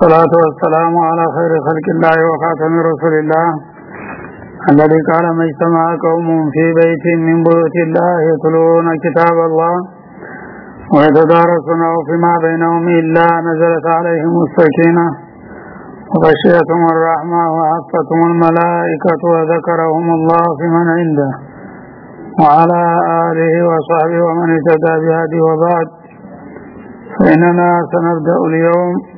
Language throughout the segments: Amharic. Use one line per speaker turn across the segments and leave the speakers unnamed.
الصلاة والسلام على خير خلق الله وخاتم رسول الله. الذي قال ما اجتمع قوم في بيت من بيوت الله يتلون كتاب الله ويتدارسونه فيما بينهم إلا نزلت عليهم السكينة وغشيتهم الرحمة وحفتهم الملائكة وذكرهم الله في من عنده وعلى آله وصحبه ومن اهتدى بهدي وبعد. فإننا سنبدأ اليوم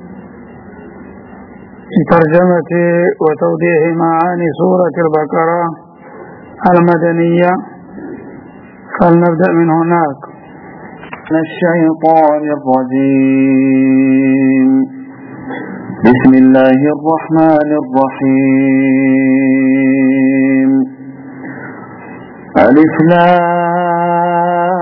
بترجمة وتوضيح معاني سورة البقرة المدنية. فلنبدأ من هناك.
من الشيطان الرجيم. بسم الله الرحمن الرحيم. ألف لام.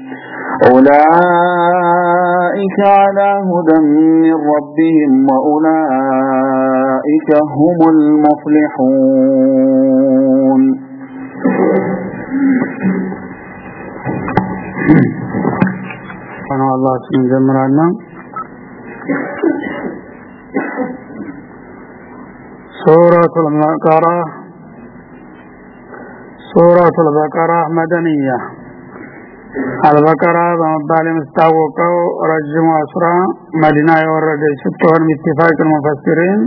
أولئك على هدى من ربهم وأولئك هم المفلحون.
الله سبحانه جمرانا سورة البقرة سورة البقرة مدنية አልበቀራ በመባል የምታወቀው ረጅሙ አስራ መዲና የወረደች ስትሆን ሚትፋቅን ሙፈሲሪን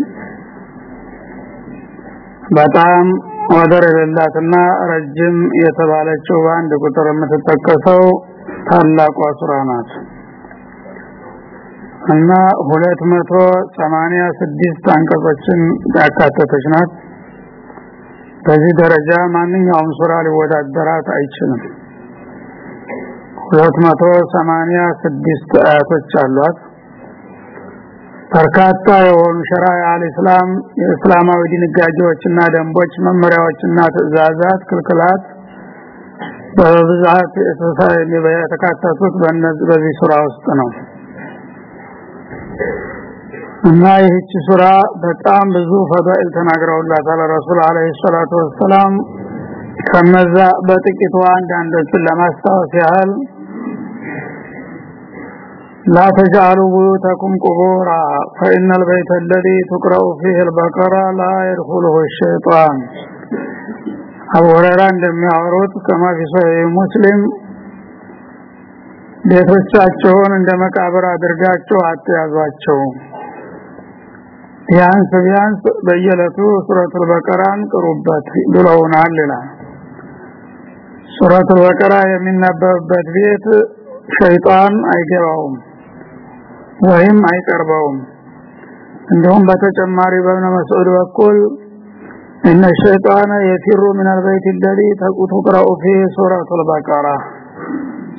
በጣም ወደር የሌላትና ረጅም የተባለችው በአንድ ቁጥር የምትጠቀሰው ታላቁ ሱራ ናት እና ሁለት መቶ ሰማንያ ስድስት አንቀጾችን ያካተተች ናት። በዚህ ደረጃ ማንኛውም ሱራ ሊወዳደራት አይችልም። ሁለት መቶ ሰማኒያ ስድስት አያቶች አሏት። በርካታ የሆኑ ሸራይ አልእስላም የእስላማዊ ድንጋጌዎችና ደንቦች መመሪያዎችና ትእዛዛት ክልክላት በብዛት የተካተቱት በዚህ ሱራ ውስጥ ነው። እና ይህች ሱራ በጣም ብዙ ፈዳኢል ተናግረውላታል። ረሱል አለይሂ ሰላቱ ወሰላም ከነዛ በጥቂቱ አንዳንዶችን ለማስታወስ ያህል لا تجعلوا بيوتكم قبورا فإن البيت الذي تقرأ فيه البقرة لا يدخله الشيطان አቡ ሁረይራ እንደሚያወሩት ከማ ፊ ሶሒህ ሙስሊም ቤቶቻቸውን እንደ መቃብር አድርጋቸው አትያዟቸው ቢያንስ ቢያንስ በየዕለቱ ሱረቱል በቀራን ቅሩበት ብለውናል ይላል ሱረቱል በቀራ የሚነበብበት ቤት ሸይጣን አይገባውም ወይም አይቀርባውም እንደውም በተጨማሪ በእብነ መስዑድ በኩል እነ ሸይጣን የፊሩ ምን አልበይት ለዚ ተቁትቅረኡ ፊ ሱረቱል በቀራ።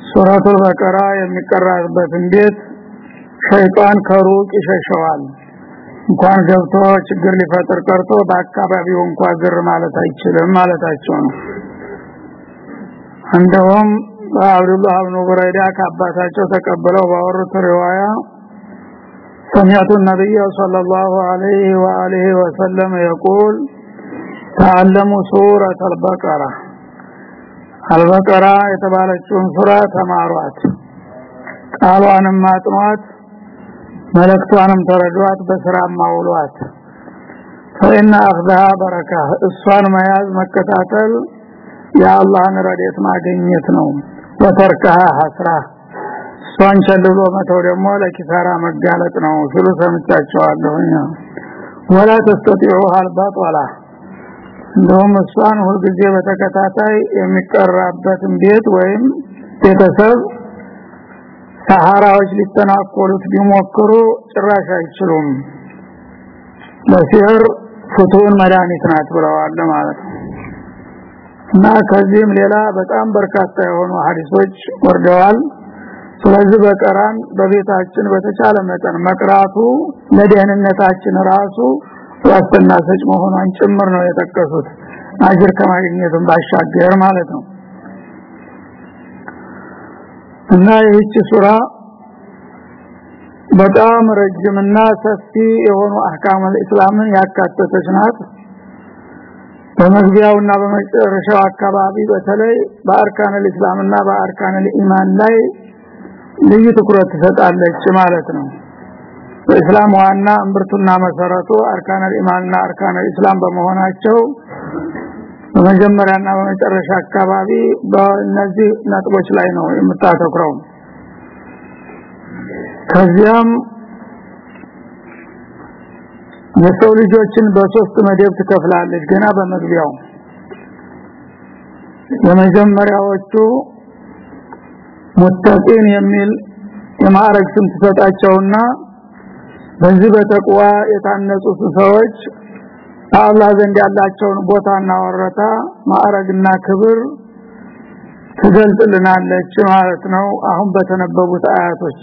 ሱረቱል በቀራ የሚቀራበት እንዴት ሸይጣን ከሩቅ ይሸሸዋል። እንኳን ገብቶ ችግር ሊፈጥር ቀርቶ በአካባቢው እንኳ ግር ማለት አይችልም ማለታቸው ነው። እንደውም አብዱላህ ብኑ ቡረይዳ ከአባታቸው ተቀብለው ባወሩት ሪዋያ سمعت النبي صلى الله عليه وآله وسلم يقول تعلموا سورة البقرة البقرة يتبالجون سورة تمارات قالوا أنم ماتمات ملكتوانم تردوات بسرام مولوات فإن أخذها بركة الصوان مياز مكتاتل يا الله نرديت ما دنيتنا وتركها حسره እሷን ቸልሎ መተው ደግሞ ለኪሳራ መጋለጥ ነው ሲሉ ሰምቻቸዋለሁኝ። ወላ ተስተጢዑ አልባጧላ እንደውም እሷን ሁልጊዜ በተከታታይ የሚቀራበትን ቤት ወይም ቤተሰብ ሰሃራዎች ሊተናኮሉት ቢሞክሩ ጭራሽ አይችሉም። ለሲህር ፍቱን መድኃኒት ናት ብለዋል ማለት ነው። እና ከዚህም ሌላ በጣም በርካታ የሆኑ ሐዲሶች ወርደዋል ስለዚህ በቀራን በቤታችን በተቻለ መጠን መቅራቱ ለደህንነታችን ራሱ ዋስትና ሰጭ መሆኗን ጭምር ነው የጠቀሱት። አጅር ከማግኘትም ባሻገር ማለት ነው። እና ይህች ሱራ በጣም ረጅምና ሰፊ የሆኑ አህካም እስላምን ያካተተች ናት። በመግቢያውና በመጨረሻው አካባቢ በተለይ በአርካን እስላምና በአርካን ኢማን ላይ ልዩ ትኩረት ትሰጣለች ማለት ነው። በእስላም ዋና እምብርቱና መሰረቱ አርካን ኢማንና አርካን እስላም በመሆናቸው በመጀመሪያና በመጨረሻ አካባቢ በእነዚህ ነጥቦች ላይ ነው የምታተኩረው። ከዚያም የሰው ልጆችን በሶስት መደብ ትከፍላለች ገና በመግቢያው። የመጀመሪያዎቹ ሙተቂን የሚል የማዕረግ ስም ትሰጣቸውና በዚህ በተቅዋ የታነጹት ሰዎች አላህ ዘንድ ያላቸውን ቦታና ወረታ ማዕረግና ክብር ትገልጽልናለች ማለት ነው አሁን በተነበቡት አያቶች።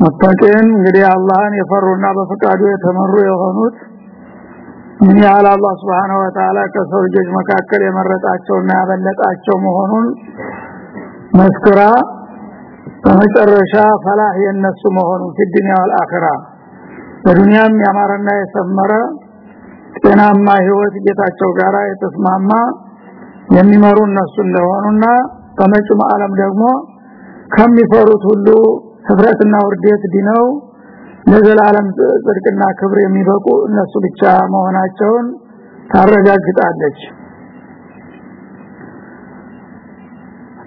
ሙተቂን እንግዲህ አላህን የፈሩና በፈቃዱ የተመሩ የሆኑት ምን ያህል አላህ Subhanahu Wa ከሰው ልጆች መካከል የመረጣቸውና ያበለጣቸው መሆኑን መስክራ በመጨረሻ ፈላህ የነሱ መሆኑን ፊዱንያ ወልአኺራ በዱንያም ያማረና የሰመረ ጤናማ ህይወት ጌታቸው ጋራ የተስማማ የሚመሩ እነሱ እንደሆኑና በመጪው ዓለም ደግሞ ከሚፈሩት ሁሉ ህብረትና ውርደት ዲነው ለዘላለም ጽድቅና ክብር የሚበቁ እነሱ ብቻ መሆናቸውን ታረጋግጣለች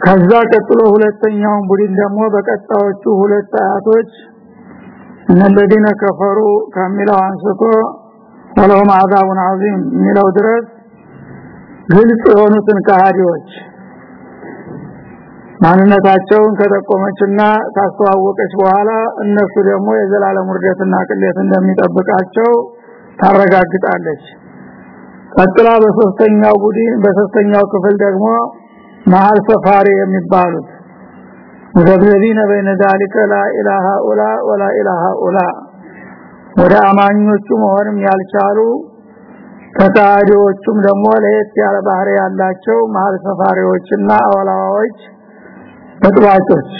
ከዛ ቀጥሎ ሁለተኛውን ቡድን ደግሞ በቀጣዮቹ ሁለት አያቶች እነለዲነ ከፈሩ ከሚለው አንስቶ ወለሁም አዛቡን አዚም የሚለው ድረስ ግልጽ የሆኑትን ከሃዲዎች ማንነታቸውን ከጠቆመችና ታስተዋወቀች በኋላ እነሱ ደግሞ የዘላለም ውርደትና ቅሌት እንደሚጠብቃቸው ታረጋግጣለች። ቀጥላ በሶስተኛው ቡድን በሶስተኛው ክፍል ደግሞ መሃል ሰፋሪ የሚባሉት። ሙተብዘቢነ በይነ ላ ኢላሃ ኡላ ወላኢላሃ ኡላ። ወደ አማኞቹ መሆንም ያልቻሉ ተጣዲዎቹም ደግሞ ለየት ያለ ባህሪ ያላቸው መሀል ሰፋሪዎችና አወላዋዎች ተጥባጮች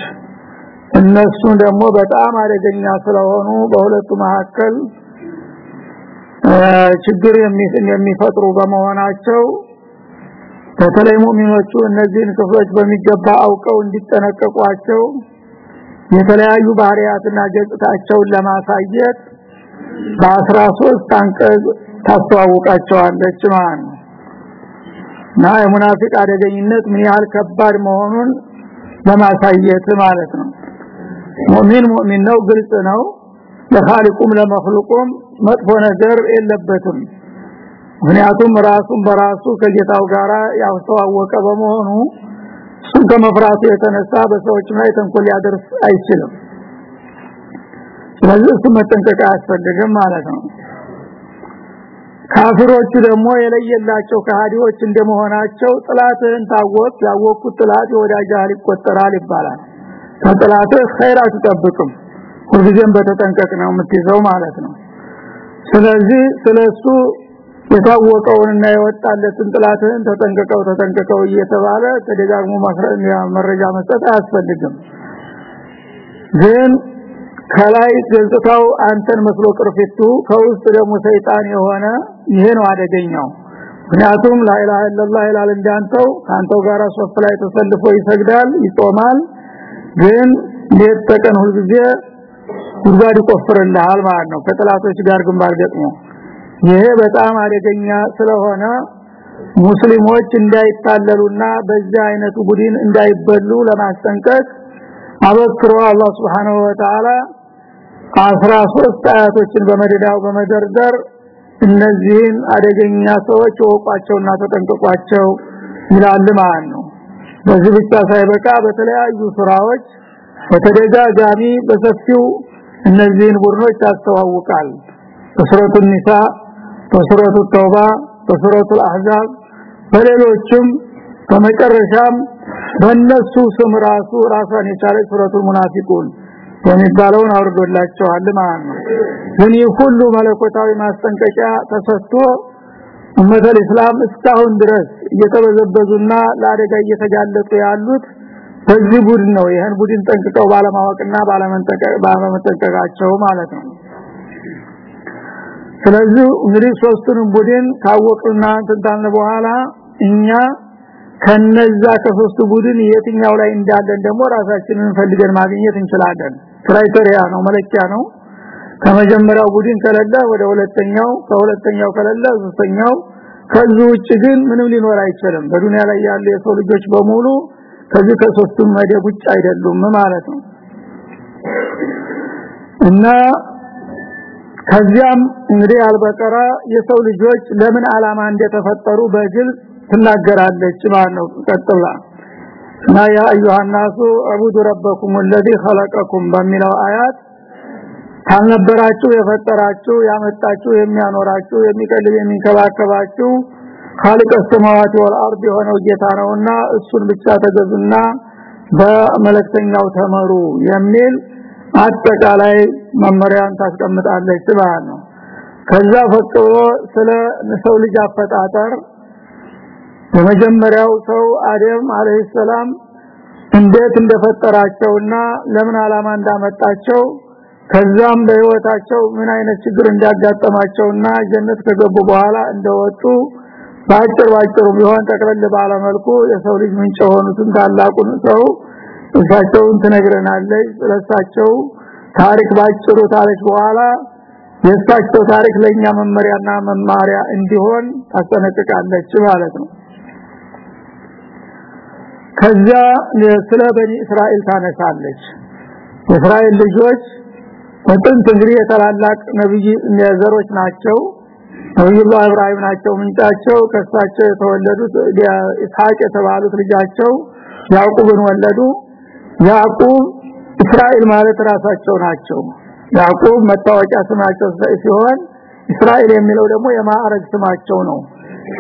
እነሱ ደግሞ በጣም አደገኛ ስለሆኑ በሁለቱ መካከል ችግር የሚፈጥሩ በመሆናቸው በተለይ ሙእሚኖቹ እነዚህን ክፍሎች በሚገባ አውቀው እንዲጠነቀቋቸው የተለያዩ ባህሪያትና ገጽታቸውን ለማሳየት በአስራ ሶስት አንቀጽ ታስተዋውቃቸዋለች ማለት ነው። እና የሙናፊቅ አደገኝነት ምን ያህል ከባድ መሆኑን ለማሳየት ማለት ነው። ሙእሚን ሙእሚን ነው ግልጽ ነው። ለኻሊቁም ለመኽሉቁም መጥፎ ነገር የለበትም። ምክንያቱም ራሱን በራሱ ከጌታው ጋራ ያስተዋወቀ በመሆኑ እሱን ከመፍራቱ የተነሳ በሰዎች ላይ ተንኮል ሊያደርስ አይችልም። ስለዚህ እሱ መጠንቀቅ አያስፈልግም ማለት ነው። ካፊሮቹ ደግሞ የለየላቸው ከሃዲዎች እንደመሆናቸው ጥላትህን ታወቅ ያወቁት ጥላት የወዳጅህ ይቆጠራል ይባላል። ከጥላትህ ኸይር አትጠብቅም። ሁልጊዜም በተጠንቀቅ ነው የምትይዘው ማለት ነው። ስለዚህ ስለሱ የታወቀውንና የወጣለትን ጥላትህን ተጠንቀቀው ተጠንቀቀው እየተባለ ተደጋግሞ መረጃ መስጠት አያስፈልግም። ግን ከላይ ገጽታው አንተን መስሎ ቅርፊቱ ከውስጥ ደግሞ ሰይጣን የሆነ ይሄ ነው አደገኛው። ምክንያቱም ላኢላሃ ኢላላህ ይላል እንዳንተው ካንተው ጋር ሶፍ ላይ ተሰልፎ ይሰግዳል ይጾማል። ግን ሌት ተቀን ሁልጊዜ ጉድጓድ ይቆፍርልሃል ማለት ነው። ከጥላቶች ጋር ግንባር ገጥሞ ይሄ በጣም አደገኛ ስለሆነ ሙስሊሞች እንዳይታለሉና በዚህ አይነቱ ቡድን እንዳይበሉ ለማስጠንቀቅ አበክሮ አላህ Subhanahu Wa Ta'ala 13 አያቶችን በመደዳው በመደርደር እነዚህን አደገኛ ሰዎች ወቋቸውና ተጠንቀቋቸው ይላል ማለት ነው። በዚህ ብቻ ሳይበቃ በተለያዩ ሱራዎች በተደጋጋሚ በሰፊው እነዚህን ቡድኖች ያስተዋውቃል። በሱረቱ ኒሳ በሱረቱ ተውባ በሱረቱ አህዛብ በሌሎችም በመጨረሻም በእነሱ ስም ራሱ ራሷን የቻለች ሱረቱል ሙናፊቁን የሚባለውን አውርዶላቸዋል ማለት ነው። ግን ሁሉ መለኮታዊ ማስጠንቀቂያ ተሰጥቶ ኡመተል እስላም እስካሁን ድረስ እየተበዘበዙና ለአደጋ እየተጋለጡ ያሉት በዚህ ቡድን ነው። ይህን ቡድን ጠንቅቀው ባለማወቅና ባለመጠንቀቃቸው ማለት ነው ስለዚህ እንግዲህ ሶስቱንም ቡድን ካወቅና እንትን በኋላ እኛ ከነዛ ከሶስቱ ቡድን የትኛው ላይ እንዳለን ደግሞ ራሳችንን ፈልገን ማግኘት እንችላለን። criteria ነው መለኪያ ነው። ከመጀመሪያው ቡድን ከሌለ ወደ ሁለተኛው ከሁለተኛው ከሌለ ሶስተኛው። ከዚህ ውጭ ግን ምንም ሊኖር አይችልም። በዱንያ ላይ ያሉ የሰው ልጆች በሙሉ ከዚህ ከሶስቱም መደብ ውጭ አይደሉም ማለት ነው። እና ከዚያም እንግዲህ አልበቀራ የሰው ልጆች ለምን አላማ እንደተፈጠሩ በግልጽ ትናገራለች ማለት ነው ቀጥላ እና ያ አዩሃ الناس اعبدوا ربكم الذي خلقكم በሚለው አያት ካልነበራችሁ የፈጠራችሁ ያመጣችሁ የሚያኖራችሁ የሚቀልብ የሚንከባከባችሁ خالق السماوات والارض የሆነው ጌታ ነውና እሱን ብቻ ተገዙና በመለክተኛው ተመሩ የሚል አጠቃላይ መመሪያን ታስቀምጣለች ማለት ነው። ከዛ ፈጥሮ ስለ ሰው ልጅ አፈጣጠር የመጀመሪያው ሰው አደም አለይሂ ሰላም እንዴት እንደፈጠራቸውና ለምን አላማ እንዳመጣቸው ከዛም በህይወታቸው ምን አይነት ችግር እንዳጋጠማቸውና ጀነት ከገቡ በኋላ እንደወጡ ባጭር ባጭሩ ቢሆን ተቀለል ባለ መልኩ የሰው ልጅ ምንጭ የሆኑትን ታላቁን ሰው እሳቸውን ትነግረናለች ስለሳቸው ታሪክ ባጭሩ ታሪክ በኋላ የእሳቸው ታሪክ ለኛ መመሪያና መማሪያ እንዲሆን ታስጠነቅቃለች ማለት ነው። ከዛ ስለ በኒ እስራኤል ታነሳለች። የእስራኤል ልጆች በጥንት እንግዲህ የተላላቅ ነብይ ዘሮች ናቸው። ነብዩላህ ኢብራሂም ናቸው ምንጫቸው። ከሳቸው የተወለዱት ኢስሐቅ የተባሉት ልጃቸው ያዕቁብን ወለዱ ያዕቁብ እስራኤል ማለት ራሳቸው ናቸው። ያዕቁብ መታወቂያ ስማቸው ሲሆን እስራኤል የሚለው ደግሞ የማዕረግ ስማቸው ነው።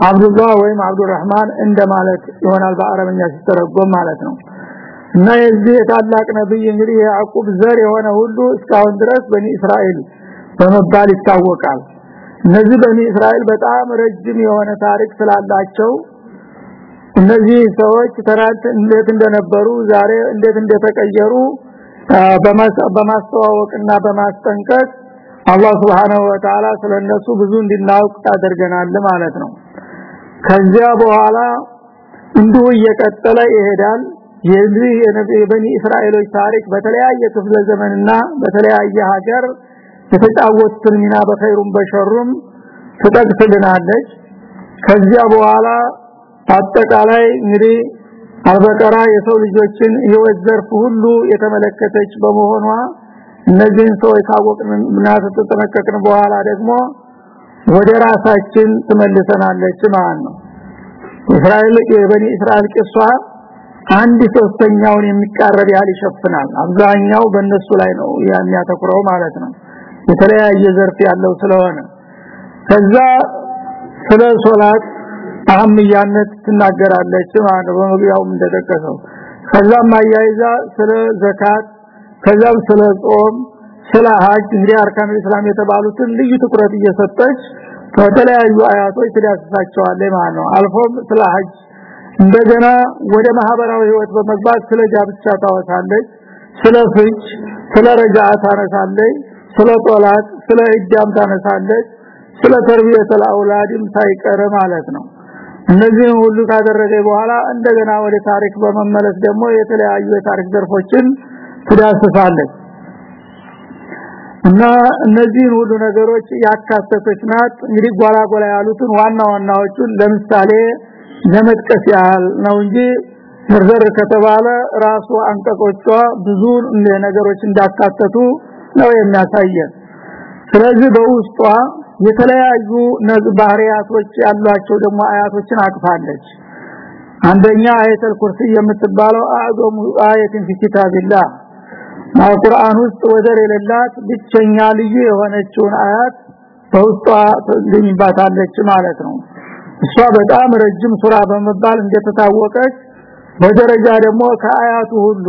አብዱላህ ወይም አብዱራህማን እንደማለት ይሆናል በአረበኛ ሲተረጎም ማለት ነው። እና የዚህ የታላቅ ነብይ እንግዲህ ያዕቁብ ዘር የሆነ ሁሉ እስካሁን ድረስ በኒ እስራኤል በመባል ይታወቃል። እነዚህ በኒ እስራኤል በጣም ረጅም የሆነ ታሪክ ስላላቸው እነዚህ ሰዎች ትናንት እንዴት እንደነበሩ ዛሬ እንዴት እንደተቀየሩ በማስተዋወቅና በማስጠንቀቅ አላህ Subhanahu Wa Ta'ala ስለነሱ ብዙ እንድናውቅ ያደርገናል ማለት ነው። ከዚያ በኋላ እንዲሁ እየቀጠለ ይሄዳል። የዚህ የነብይ በኒ እስራኤሎች ታሪክ በተለያየ ክፍለ ዘመንና በተለያየ ሀገር የተጫወቱትን ሚና በኸይሩም በሸሩም ትጠቅስልናለች። ከዚያ በኋላ አጠቃላይ እንግዲህ አልበቀራ የሰው ልጆችን ህይወት ዘርፍ ሁሉ የተመለከተች በመሆኗ እነዚህን ሰዎች ካወቅንና ተጠነቀቅን በኋላ ደግሞ ወደ ራሳችን ትመልሰናለች ማለት ነው። እስራኤል የበኒ እስራኤል ቂሷ አንድ ሶስተኛውን የሚቃረብ ያህል ይሸፍናል። አብዛኛው በእነሱ ላይ ነው የሚያተኩረው ማለት ነው። የተለያየ ዘርፍ ያለው ስለሆነ ከዛ ስለ ሶላት አህምያነት ትናገራለች ማለት ነው። በመግቢያው እንደተጠቀሰው ከዛም አያይዛ ስለ ዘካት ከዛም ስለ ጾም ስለ ሀጅ እንግዲህ አርካን የተባሉትን ልዩ ትኩረት እየሰጠች ከተለያዩ አያቶች ትዳስሳቸዋለች ማለት ነው። አልፎም ስለ ሀጅ እንደገና ወደ ማህበራዊ ህይወት በመግባት ስለ ጋብቻ ታወሳለች ስለ ፍች ስለ ረጃዓ ታነሳለች ስለ ጦላት ስለ እጃም ታነሳለች ስለ ተርቢየተል አውላድም ሳይቀር ማለት ነው እነዚህ ሁሉ ካደረገ በኋላ እንደገና ወደ ታሪክ በመመለስ ደግሞ የተለያዩ የታሪክ ዘርፎችን ትዳስሳለች። እና እነዚህን ሁሉ ነገሮች ያካተተች ናት። እንግዲህ ጓላ ጓላ ያሉትን ዋና ዋናዎቹን ለምሳሌ ለመጥቀስ ያህል ነው እንጂ ዝርዝር ከተባለ ራሱ አንቀጾቿ ብዙ ነገሮች እንዳካተቱ ነው የሚያሳየን። ስለዚህ በውስጧ የተለያዩ ባህሪያቶች ያሏቸው ደግሞ አያቶችን አቅፋለች። አንደኛ አየተል ኩርሲ የምትባለው አዕዞሙ አየትን ፊ ኪታቢላህ። ቁርአን ውስጥ ወደር የሌላት ብቸኛ ልዩ የሆነችውን አያት በውስጧ ትገኝባታለች ማለት ነው። እሷ በጣም ረጅም ሱራ በመባል እንደተታወቀች በደረጃ ደግሞ ከአያቱ ሁሉ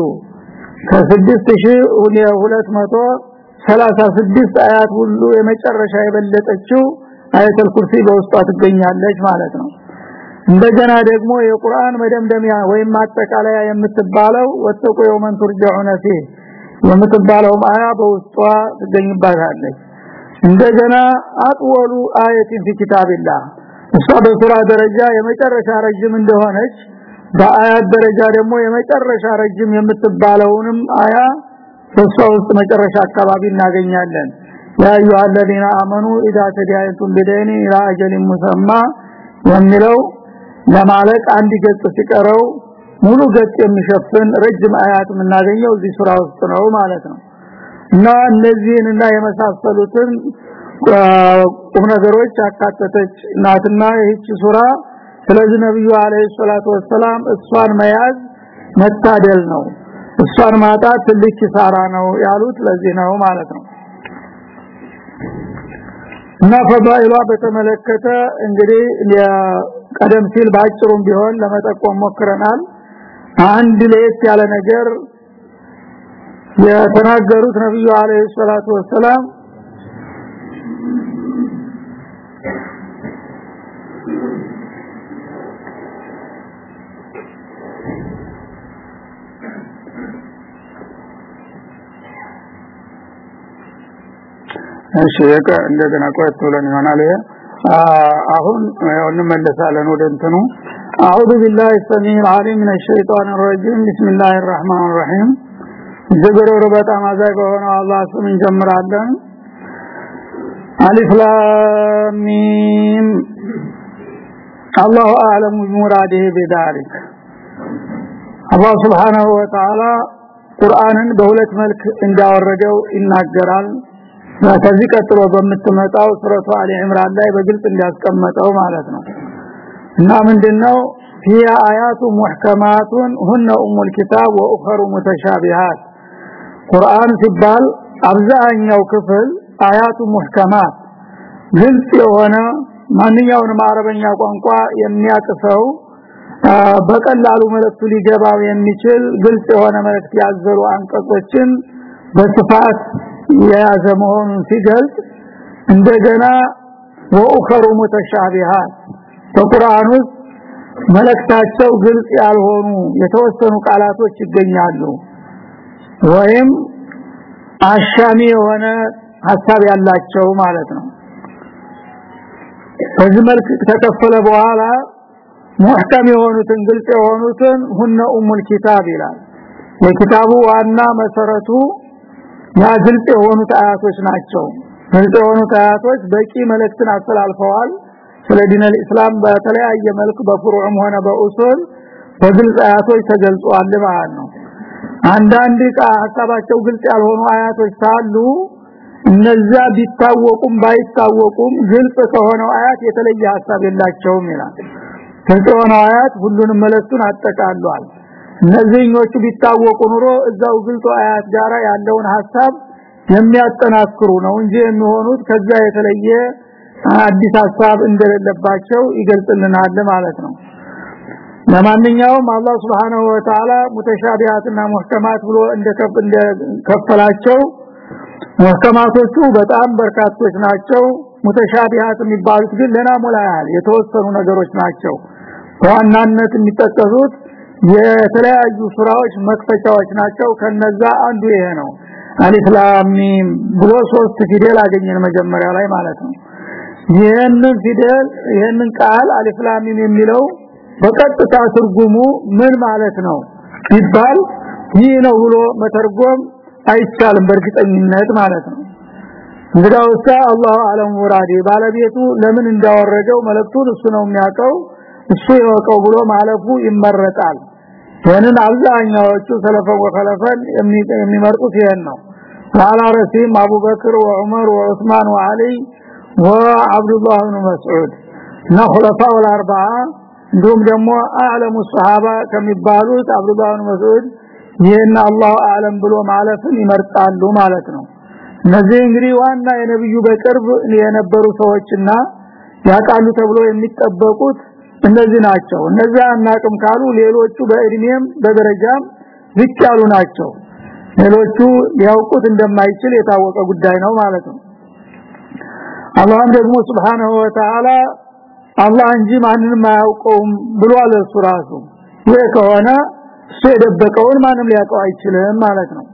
ከ6236 አያት ሁሉ የመጨረሻ የበለጠችው አያተል ኩርሲ በውስጧ ትገኛለች ማለት ነው። እንደገና ደግሞ የቁርአን መደምደሚያ ወይም ማጠቃለያ የምትባለው ወተቁ የውመን ቱርጃኡነ ፊ የምትባለው አያ በውስጧ ትገኝባታለች። እንደገና አጥወሉ አያቲን ፊ ኪታቢላህ እሷ በሱራ ደረጃ የመጨረሻ ረጅም እንደሆነች በአያት ደረጃ ደግሞ የመጨረሻ ረጅም የምትባለውንም አያ በሷ ውስጥ መጨረሻ አካባቢ እናገኛለን ያ አዩሃ الذين آمنوا إذا تداينتم بدين إلى أجل مسمى የሚለው ለማለቅ አንድ ገጽ ሲቀረው ሙሉ ገጽ የሚሸፍን ረጅም አያት የምናገኘው እዚህ ሱራ ውስጥ ነው ማለት ነው እና እነዚህንና የመሳሰሉትን ቁም ነገሮች አካተተች ናትና ይህች ሱራ ስለዚህ ነብዩ አለይሂ ሰላቱ ወሰለም እሷን መያዝ መታደል ነው እሷን ማጣት ትልቅ ኪሳራ ነው ያሉት ለዚህ ነው ማለት ነው። እና በተመለከተ እንግዲህ ቀደም ሲል ባጭሩም ቢሆን ለመጠቆም ሞክረናል። አንድ ለየት ያለ ነገር የተናገሩት ነብዩ አለይሂ ሰላቱ ወሰለም እሺ እንደገና ቆየት ብለን ይሆናል? አሁን እንመለሳለን ወደ እንትኑ። أعوذ بالله السميع العليم من الشيطان الرجيم። بسم الله الرحمن الرحيم። ዘገረሩ በጣም አዛኝ በሆነው አላህ ስም እንጀምራለን። ألف لام الله أعلم بمراده بذلك። አላህ سبحانه و ቁርአንን በሁለት መልክ እንዳወረደው ይናገራል ከዚህ ቀጥሎ በምትመጣው ሱረቱ አሊ ኢምራን ላይ በግልጽ እንዲያስቀመጠው ማለት ነው እና ምንድነው هي آيات محكمات هن أم الكتاب وأخر متشابهات ቁርአን ሲባል አብዛኛው ክፍል አያቱ ሙህከማት ግልጽ የሆነ ማንኛውንም አረበኛ ቋንቋ የሚያቅሰው በቀላሉ መልእክቱ ሊገባው የሚችል ግልጽ የሆነ መልእክት ያዘሉ አንቀጾችን በስፋት የያዘ መሆኑን ሲገልጽ እንደገና ወኡኸሩ ሙተሻቢሃት በቁርአን ውስጥ መልእክታቸው ግልጽ ያልሆኑ የተወሰኑ ቃላቶች ይገኛሉ። ወይም አሻሚ የሆነ ሐሳብ ያላቸው ማለት ነው። በዚህ መልክ ተከፈለ በኋላ ሙህከም የሆኑትን ግልጽ የሆኑትን ሁነ ኡሙል ኪታብ ይላል። የኪታቡ ዋና መሰረቱ ያ ግልጽ የሆኑት አያቶች ናቸው። ግልጽ የሆኑት አያቶች በቂ መልእክትን አስተላልፈዋል። ስለ ዲነል እስላም በተለያየ መልክ በፍሩዕም ሆነ በኡሱል በግልጽ አያቶች ተገልጿል ማለት ነው። አንዳንድ ሐሳባቸው ግልጽ ያልሆኑ አያቶች ሳሉ እነዛ ቢታወቁም ባይታወቁም ግልጽ ከሆነው አያት የተለየ ሐሳብ የላቸውም ይላል። ግልጽ የሆነው አያት ሁሉንም መልእክቱን አጠቃሏል እነዚህኞቹ ቢታወቁ ኑሮ እዛው ግልጽ አያት ጋራ ያለውን ሐሳብ የሚያጠናክሩ ነው እንጂ የሚሆኑት ከዛ የተለየ አዲስ ሐሳብ እንደሌለባቸው ይገልጽልናል ማለት ነው። ለማንኛውም አላህ Subhanahu Wa Ta'ala ሙተሻቢሃትና ሙህከማት ብሎ እንደከፍ እንደከፈላቸው ሙህከማቶቹ በጣም በርካቶች ናቸው። ሙተሻቢሃት የሚባሉት ግን ለናሙላ ያህል የተወሰኑ ነገሮች ናቸው። በዋናነት የሚጠቀሱት የተለያዩ ሱራዎች መክፈቻዎች ናቸው። ከነዛ አንዱ ይሄ ነው። አሊፍ ብሎ ሶስት ፊደል አገኘን መጀመሪያ ላይ ማለት ነው። ይሄንን ፊደል ይሄንን ቃል አሊፍ የሚለው በቀጥታ ትርጉሙ ምን ማለት ነው ይባል ይህ ነው ብሎ መተርጎም አይቻልም በእርግጠኝነት ማለት ነው። እንግዳውሳ አላሁ አለም ሙራዲ ባለቤቱ ለምን እንዳወረደው መልእክቱን እሱ ነው የሚያውቀው እሱ ይወቀው ብሎ ማለፉ ይመረጣል ይህንን አብዛኛዎቹ ሰለፈ ወኸለፈን የሚመርጡት ይሄን ነው ቃላ ረሲም አቡበክር ወዑመር ወዑስማን ወአሊ ወአብዱላህ ብን መስዑድ እና ኹለፋው الاربعه እንዲሁም ደግሞ አዕለሙ ሱሐባ ከሚባሉት አብዱላህ ብን መስዑድ ይሄን አላህ አለም ብሎ ማለፍን ይመርጣሉ ማለት ነው እነዚህ እንግዲህ ዋና የነብዩ በቅርብ የነበሩ ሰዎችና ያቃሉ ተብሎ የሚጠበቁት እነዚህ ናቸው። እነዚያ አናቅም ካሉ ሌሎቹ በእድሜም በደረጃም ዝቅ ያሉ ናቸው። ሌሎቹ ሊያውቁት እንደማይችል የታወቀ ጉዳይ ነው ማለት ነው። አላህም ደግሞ Subhanahu Wa አላህ እንጂ ማንንም አያውቀውም ብሏል እሱ ራሱ። ይሄ ከሆነ እሱ የደበቀውን ማንም ሊያውቀው አይችልም ማለት ነው።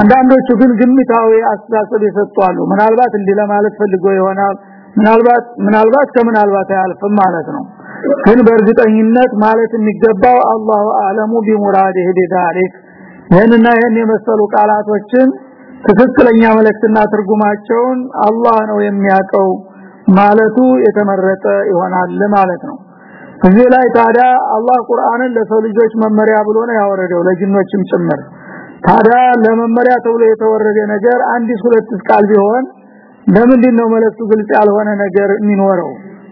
አንዳንዶቹ ግን ግምታዊ አስተሳሰብ የሰጧሉ ምናልባት እንዲህ ለማለት ፈልገው ይሆናል ምናልባት ምናልባት ከምናልባት አያልፍም ማለት ነው ግን በእርግጠኝነት ማለት የሚገባው አላሁ አለሙ ቢሙራዲህ ቢዛሊክ። ይህንና ይህን የመሰሉ ቃላቶችን ትክክለኛ መልእክትና ትርጉማቸውን አላህ ነው የሚያውቀው ማለቱ የተመረጠ ይሆናል ማለት ነው። እዚህ ላይ ታዲያ አላህ ቁርአንን ለሰው ልጆች መመሪያ ብሎ ነው ያወረደው ለጅኖችም ጭምር። ታዲያ ለመመሪያ ተብሎ የተወረደ ነገር አንዲት ሁለት ቃል ቢሆን ለምንድን ነው መልእክቱ ግልጽ ያልሆነ ነገር የሚኖረው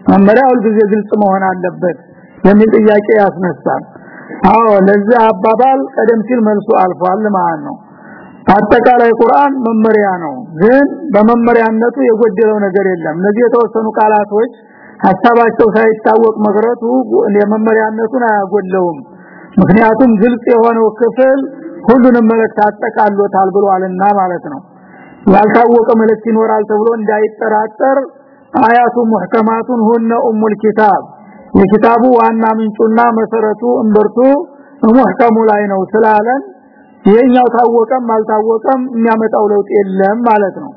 መመሪያው ጊዜ ግልጽ መሆን አለበት የሚል ጥያቄ ያስነሳል። አዎ ለዚህ አባባል ቀደም ሲል መልሱ አልፏል ማለት ነው። አጠቃላይ ቁርአን መመሪያ ነው ግን በመመሪያነቱ የጎደለው ነገር የለም። እነዚህ የተወሰኑ ቃላቶች ሐሳባቸው ሳይታወቅ መቅረቱ የመመሪያነቱን አያጎለውም። ምክንያቱም ግልጽ የሆነው ክፍል ሁሉንም መልእክት አጠቃሎታል ብሏልና ማለት ነው። ያልታወቀ መልእክት ይኖራል ተብሎ እንዳይጠራጠር አያቱ ሙህከማቱን ሁነ ኡሙል ኪታብ። የኪታቡ ዋና ምንጩና መሰረቱ እንበርቱ ሙህከሙ ላይ ነው ስላለን ይሄኛው ታወቀም አልታወቀም የሚያመጣው ለውጥ የለም ማለት ነው።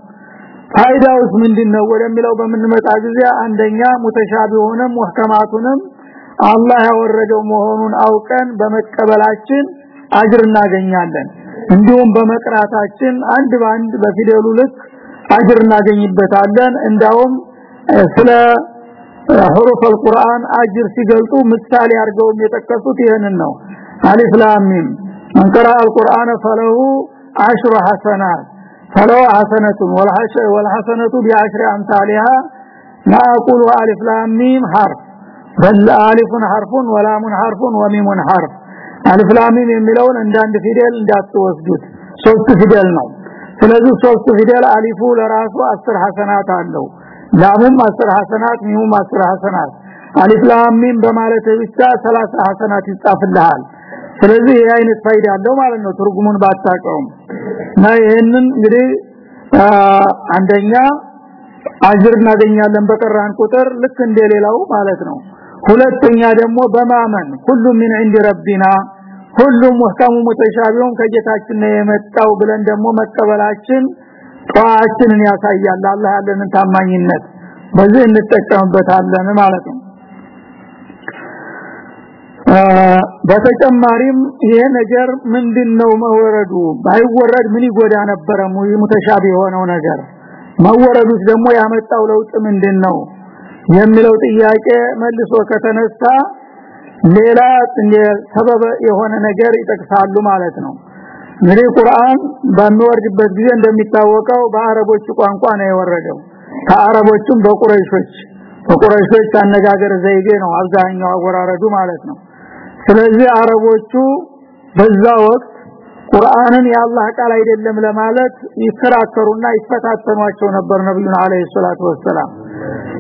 ፋይዳውስ ምንድነው ወደሚለው በምንመጣ ጊዜ አንደኛ ሙተሻቢሁንም ሙህከማቱንም አላህ ያወረደው መሆኑን አውቀን በመቀበላችን አጅር እናገኛለን። እንዲሁም በመቅራታችን አንድ ባንድ በፊደሉ ልክ አጅር እናገኝበታለን። እንዳውም ስለ ሑሩፍ አልቁርአን አጅር ሲገልጡ ምሳሌ አድርገው የጠቀሱት ይሄንን ነው አሊፍ ላም ሚም من قرأ القرآن فله عشر حسنات فله حسنة والحسنة بعشر أمثالها لا أقول ألف لام ميم حرف بل ألف حرف ولام حرف وميم حرف ألف لام ميم የሚለውን እንደ አንድ ፊደል እንዳትወስዱት ሶስት ፊደል ነው ስለዚህ ሶስት ፊደል አሊፉ ለራሱ 10 ሐሰናት አለው ላሙም 10 ሐሰናት ሚሙም 10 ሐሰናት አሊፍ ላም ሚም በማለት ብቻ 30 ሐሰናት ይጻፍልሃል ስለዚህ ይሄ አይነት ፋይዳ አለው ማለት ነው ትርጉሙን ባታቀውም እና ይሄንን እንግዲህ አንደኛ አጅር እናገኛለን በቀራን ቁጥር ልክ እንደሌላው ማለት ነው ሁለተኛ ደግሞ በማመን ሁሉም ምን عند ረቢና ሁሉም ሙህከሙ ሙተሻቢውን ከጌታችን ነው የመጣው ብለን ደግሞ መቀበላችን ጧአችንን ያሳያል። አላህ ያለንን ታማኝነት በዚህ እንጠቀምበታለን ማለት ነው። በተጨማሪም ይሄ ነገር ምንድነው? መወረዱ ባይወረድ ምን ይጎዳ ነበረ? ሙተሻቢ የሆነው ነገር መወረዱስ ደግሞ ያመጣው ለውጥ ምንድነው? የሚለው ጥያቄ መልሶ ከተነሳ ሌላ ሰበብ የሆነ ነገር ይጠቅሳሉ ማለት ነው እንግዲህ ቁርአን በሚወርድበት ጊዜ እንደሚታወቀው በአረቦች ቋንቋ ነው የወረደው። ከአረቦችም በቁረይሾች በቁረይሾች አነጋገር ዘይቤ ነው አብዛኛው አወራረዱ ማለት ነው። ስለዚህ አረቦቹ በዛ ወቅት ቁርአንን የአላህ ቃል አይደለም ለማለት ይከራከሩና ይፈታተኗቸው ነበር ነብዩን አለይሂ ሰላቱ ወሰለም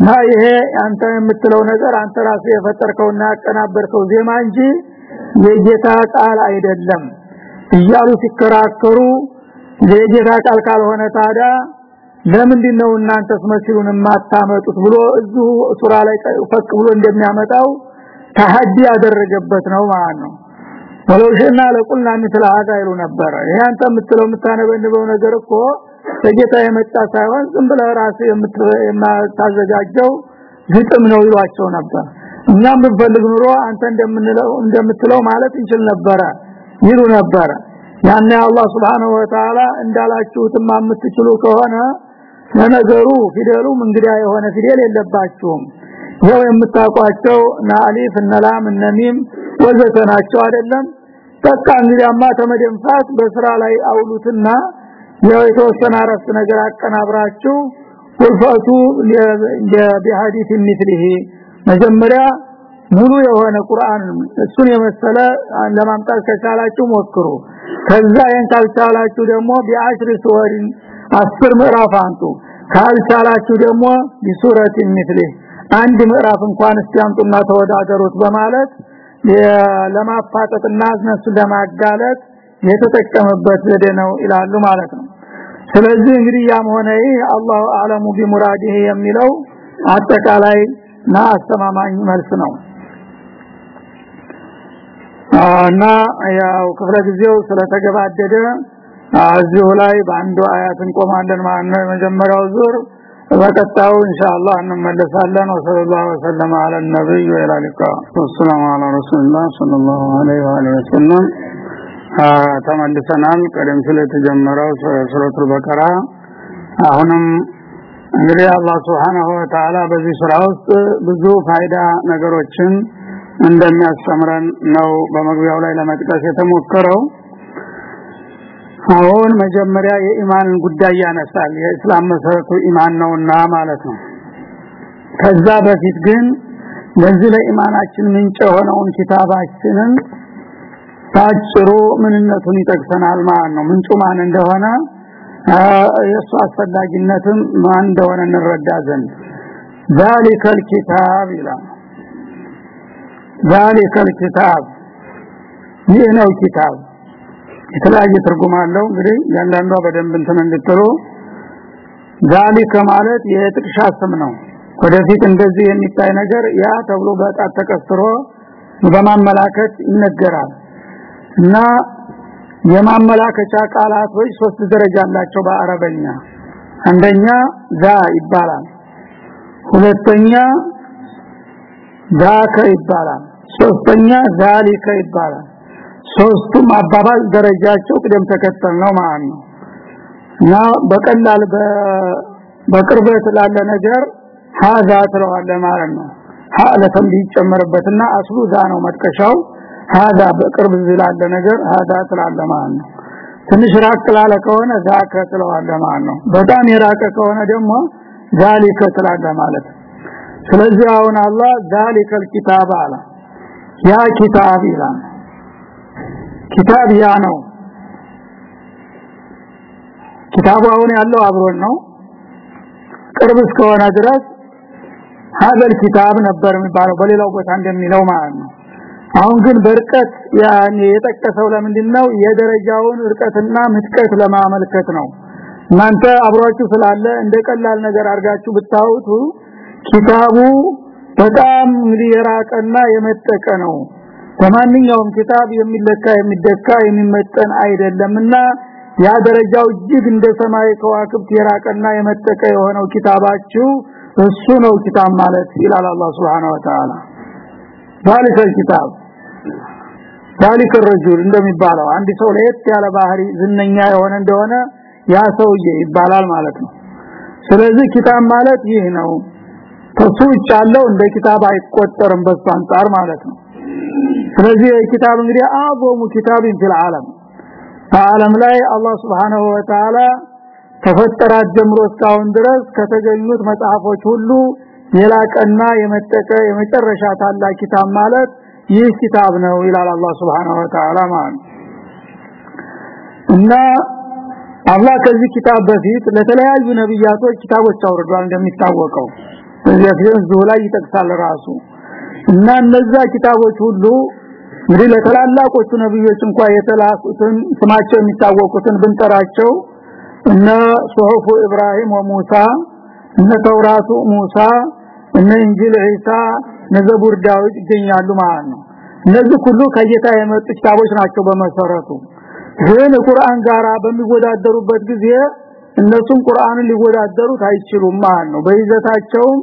ና ይሄ አንተ የምትለው ነገር አንተ ራስህ የፈጠርከውና ያቀናበርከው ዜማ እንጂ የጌታ ቃል አይደለም እያሉ ሲከራከሩ የጌታ ቃል ካልሆነ ታዲያ ለምንድን ነው እናንተስ መስሉን የማታመጡት ብሎ እዚሁ ሱራ ላይ ፈቅ ብሎ እንደሚያመጣው ተሐዲ ያደረገበት ነው ማለት ነው። ወለውሽና ለቁልና ምትል አዳ ይሉ ነበር። አንተ የምትለው የምታነበንበው ነገር እኮ ከጌታ የመጣ ሳይሆን ዝም ብለህ ራስህ የምታዘጋጀው ግጥም ነው ይሏቸው ነበር። እኛም ብንፈልግ ኑሮ አንተ እንደምንለው እንደምትለው ማለት እንችል ነበረ ይሉ ነበረ ያኔ አላህ Subhanahu Wa Ta'ala እንዳላችሁትማ የምትችሉ ከሆነ ለነገሩ ፊደሉም እንግዲያ የሆነ ፊደል የለባችሁም። ይሄው የምታቋቸው ናሊፍ እነላም እነሚም ወዘተ ናቸው አይደለም። በቃ እንግዲያማ ተመደንፋት በስራ ላይ አውሉትና ያው የተወሰነ አረፍት ነገር አቀናብራችሁ ወልፋቱ ለቢሐዲስ ሚስሊሂ መጀመሪያ ሙሉ የሆነ ቁርአን እሱን የመሰለ ለማምጣት ከቻላችሁ ሞክሩ። ከዛ ያን ካልቻላችሁ ደግሞ ቢአሽር ሱወሪን አስር ምዕራፍ አንጡ ካልቻላችሁ ደግሞ ቢሱረት ሚስሊህ አንድ ምዕራፍ እንኳን እስቲያምጡና ተወዳደሩት በማለት ለማፋጠጥና እነሱ ለማጋለጥ የተጠቀመበት ዘዴ ነው ይላሉ ማለት ነው። ስለዚህ እንግዲህ ያም ሆነ ይህ አላሁ አለሙ ቢሙራዲህ የሚለው አጠቃላይ እና አስተማማኝ መልስ ነው እና ያው ክፍለ ጊዜው ስለተገባደደ እዚሁ ላይ በአንዱ አያት እንቆማለን ማለት ነው የመጀመሪያው ዙር። በቀጣዩ ኢንሻአላህ እንመለሳለን። ወሰለላሁ ዐለ ዐለ ነብይ ወኢላ ሊቃ ወሰላሙ ዐላ ረሱልላህ ሰለላሁ ዐለይሂ ወሰለም። ተመልሰናል። ቀደም ሲል የተጀመረው ሱረቱል በቀራ። አሁንም እንግዲህ አላህ Subhanahu Wa በዚህ ስራ ውስጥ ብዙ ፋይዳ ነገሮችን እንደሚያስተምረን ነው በመግቢያው ላይ ለመጥቀስ የተሞከረው አሁን መጀመሪያ የኢማንን ጉዳይ ያነሳል የእስላም መሰረቱ ኢማን ነውና ማለት ነው ከዛ በፊት ግን ለዚህ ለኢማናችን ምንጭ የሆነውን ኪታባችንን ታጭሩ ምንነቱን ይጠቅሰናል ማለት ነው ምንጩ ማን እንደሆነ የሱ አስፈላጊነትም ማን እንደሆነ እንረዳ ዘንድ ذلك الكتاب ይላል ذلك الكتاب ይህ ነው ኪታብ የተለያየ ትርጉም አለው እንግዲህ ያንዳንዷ በደንብ እንትን እንድትሉ ذلك ማለት የጥቅሻ ስም ነው ወደፊት እንደዚህ የሚታይ ነገር ያ ተብሎ በጣት ተቀስሮ በማመላከት ይነገራል እና የማመላከቻ ቃላቶች ሶስት ደረጃ አላቸው በአረበኛ አንደኛ ዛ ይባላል ሁለተኛ ዛከ ይባላል ሶስተኛ ዛሊከ ይባላል። ሶስቱም አባባል ደረጃቸው ቅደም ተከተል ነው ማለት ነው። እና በቀላል በቅርበት ላለ ነገር ሀዛ ትለዋለ ማለት ነው። ሀ ለተንቢ ይጨመርበትና አስሉ ዛ ነው መጥቀሻው። ሀዛ በቅርብ ዝላለ ነገር ሀዛ ትላለ ማለት ነው። ትንሽ ራቅ ላለ ከሆነ ዛከ ትለዋለ ማለት ነው። በጣም የራቀ ከሆነ ደግሞ ዛሊከ ትላለ ማለት ስለዚህ አሁን አላህ ዛሊከል ኪታብ አለ ያ ኪታብ ይላል ኪታብ ያ ነው። ኪታቡ አሁን ያለው አብሮን ነው። ቅርብ እስከሆነ ድረስ ሀበል ኪታብ ነበር የሚባለው በሌላው ቦታ እንደሚለው ማለት ነው። አሁን ግን በርቀት ያኔ የጠቀሰው ለምንድነው? የደረጃውን ርቀትና ምጥቀት ለማመልከት ነው። እናንተ አብሯችሁ ስላለ እንደ ቀላል ነገር አድርጋችሁ ብታውቱ ኪታቡ በጣም እንግዲህ የራቀና የመጠቀ ነው በማንኛውም ኪታብ የሚለካ የሚደካ የሚመጠን አይደለምና ያ ደረጃው እጅግ እንደ ሰማይ ከዋክብት የራቀና የመጠቀ የሆነው ኪታባችሁ እሱ ነው ኪታብ ማለት ይላል አላህ Subhanahu Wa Ta'ala ذلك الكتاب ذلك الرجل እንደሚባለው አንድ ሰው ለየት ያለ ባህሪ ዝነኛ የሆነ እንደሆነ ያ ሰውዬ ይባላል ማለት ነው ስለዚህ ኪታብ ማለት ይህ ነው ውጭ ያለው እንደ ኪታብ አይቆጠርም በሱ አንጻር ማለት ነው። ስለዚህ ኪታብ እንግዲህ አቦሙ ኪታብን ፊል ዓለም። በዓለም ላይ አላህ Subhanahu Wa Ta'ala ተፈጠራት ጀምሮ እስካሁን ድረስ ከተገኙት መጽሐፎች ሁሉ የላቀና የመጠቀ የመጨረሻ ታላቅ ኪታብ ማለት ይህ ኪታብ ነው ይላል አላህ Subhanahu Wa Ta'ala ማለት እና አላህ ከዚህ ኪታብ በፊት ለተለያዩ ነብያቶች ኪታቦች አውርዷል እንደሚታወቀው በዚህ ላይ ይጠቅሳል ራሱ። እና እነዛ ኪታቦች ሁሉ እንግዲህ ለተላላቆቹ ነብዮች እንኳን የተላኩትን ስማቸው የሚታወቁትን ብንጠራቸው እነ ሱሁፉ ኢብራሂም ወሙሳ እነ ተውራቱ ሙሳ እነ እንጂል ኢሳ ነዘቡር ዳዊት ይገኛሉ ማለት ነው። እነዚህ ሁሉ ከጌታ የመጡ ኪታቦች ናቸው በመሰረቱ። ግን ቁርአን ጋራ በሚወዳደሩበት ጊዜ እነሱም ቁርአንን ሊወዳደሩት አይችሉም ማለት ነው። በይዘታቸውም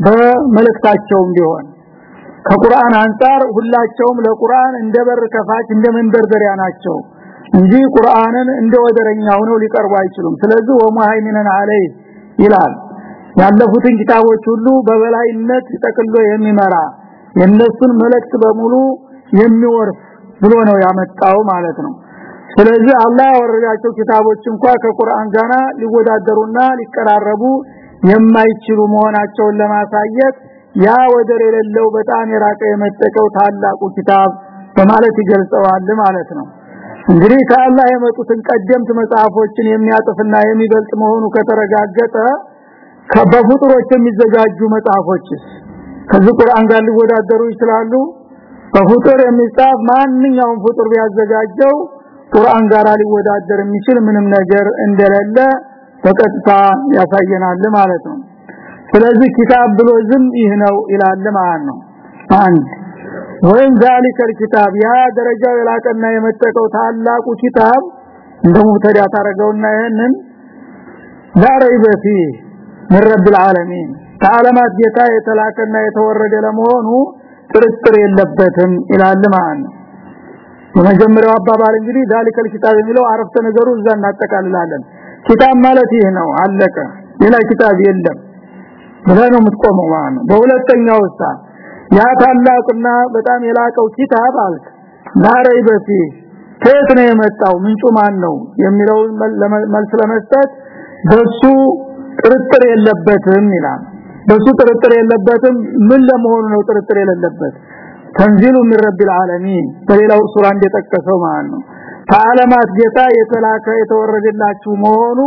በመልእክታቸውም ቢሆን ከቁርአን አንፃር ሁላቸውም ለቁርአን እንደ በር ከፋች እንደ መንደርደሪያ ናቸው እንጂ ቁርአንን እንደ ወደረኛ ሆነው ሊቀርቡ አይችሉም። ስለዚህ ወሙሃይሚነን አለይ ይላል። ያለፉትን ኪታቦች ሁሉ በበላይነት ጠቅሎ የሚመራ የነሱን መልእክት በሙሉ የሚወርስ ብሎ ነው ያመጣው ማለት ነው። ስለዚህ አላህ ያወረዳቸው ኪታቦች እንኳን ከቁርአን ጋር ሊወዳደሩና ሊቀራረቡ የማይችሉ መሆናቸውን ለማሳየት ያ ወደር የሌለው በጣም የራቀ የመጠቀው ታላቁ ኪታብ በማለት ይገልጸዋል ማለት ነው። እንግዲህ ከአላህ የመጡትን ቀደምት መጽሐፎችን የሚያጥፍና የሚበልጥ መሆኑ ከተረጋገጠ ከበፍጡሮች የሚዘጋጁ መጽሐፎችስ? ከዚህ ቁርአን ጋር ሊወዳደሩ ይችላሉ? በፍጡር የሚጻፍ ማንኛውም ፍጡር ቢያዘጋጀው ቁርአን ጋር ሊወዳደር የሚችል ምንም ነገር እንደሌለ በቀጥታ ያሳየናል ማለት ነው ስለዚህ ኪታብ ብሎ ዝም ይህ ነው ይላል ማለት ነው አንድ ወይም ذلك الكتاب ያ ደረጃው የላቀና የመጠቀው ታላቁ ኪታብ እንደ ሙብተዳ ታረገውና ይሄንን ዛሬ فيه من رب العالمين ከዓለማት ጌታ የተላከና የተወረደ ለመሆኑ ጥርጥር የለበትም ይላል ማለት ነው የመጀመሪያው አባባል እንግዲህ ذلك الكتاب የሚለው አረፍተ ነገሩ እዛ እናጠቃልላለን ኪታብ ማለት ይህ ነው። አለቀ። ሌላ ኪታብ የለም። ብለህ ነው የምትቆመው ማለት በሁለተኛው ሳ ያ ታላቅና በጣም የላቀው ኪታብ አልክ። ናረይ በፊ ከየት ነው የመጣው? ምንጩ ማን ነው የሚለውን መልስ ለመስጠት በሱ ጥርጥር የለበትም ይላል። በሱ ጥርጥር የለበትም። ምን ለመሆኑ ነው ጥርጥር የሌለበት? ተንዚሉ ሚን ረቢል ዓለሚን። በሌላው ሱራ እንደተጠቀሰው ማለት ነው። ከዓለማት ጌታ የተላከ የተወረደላችሁ መሆኑ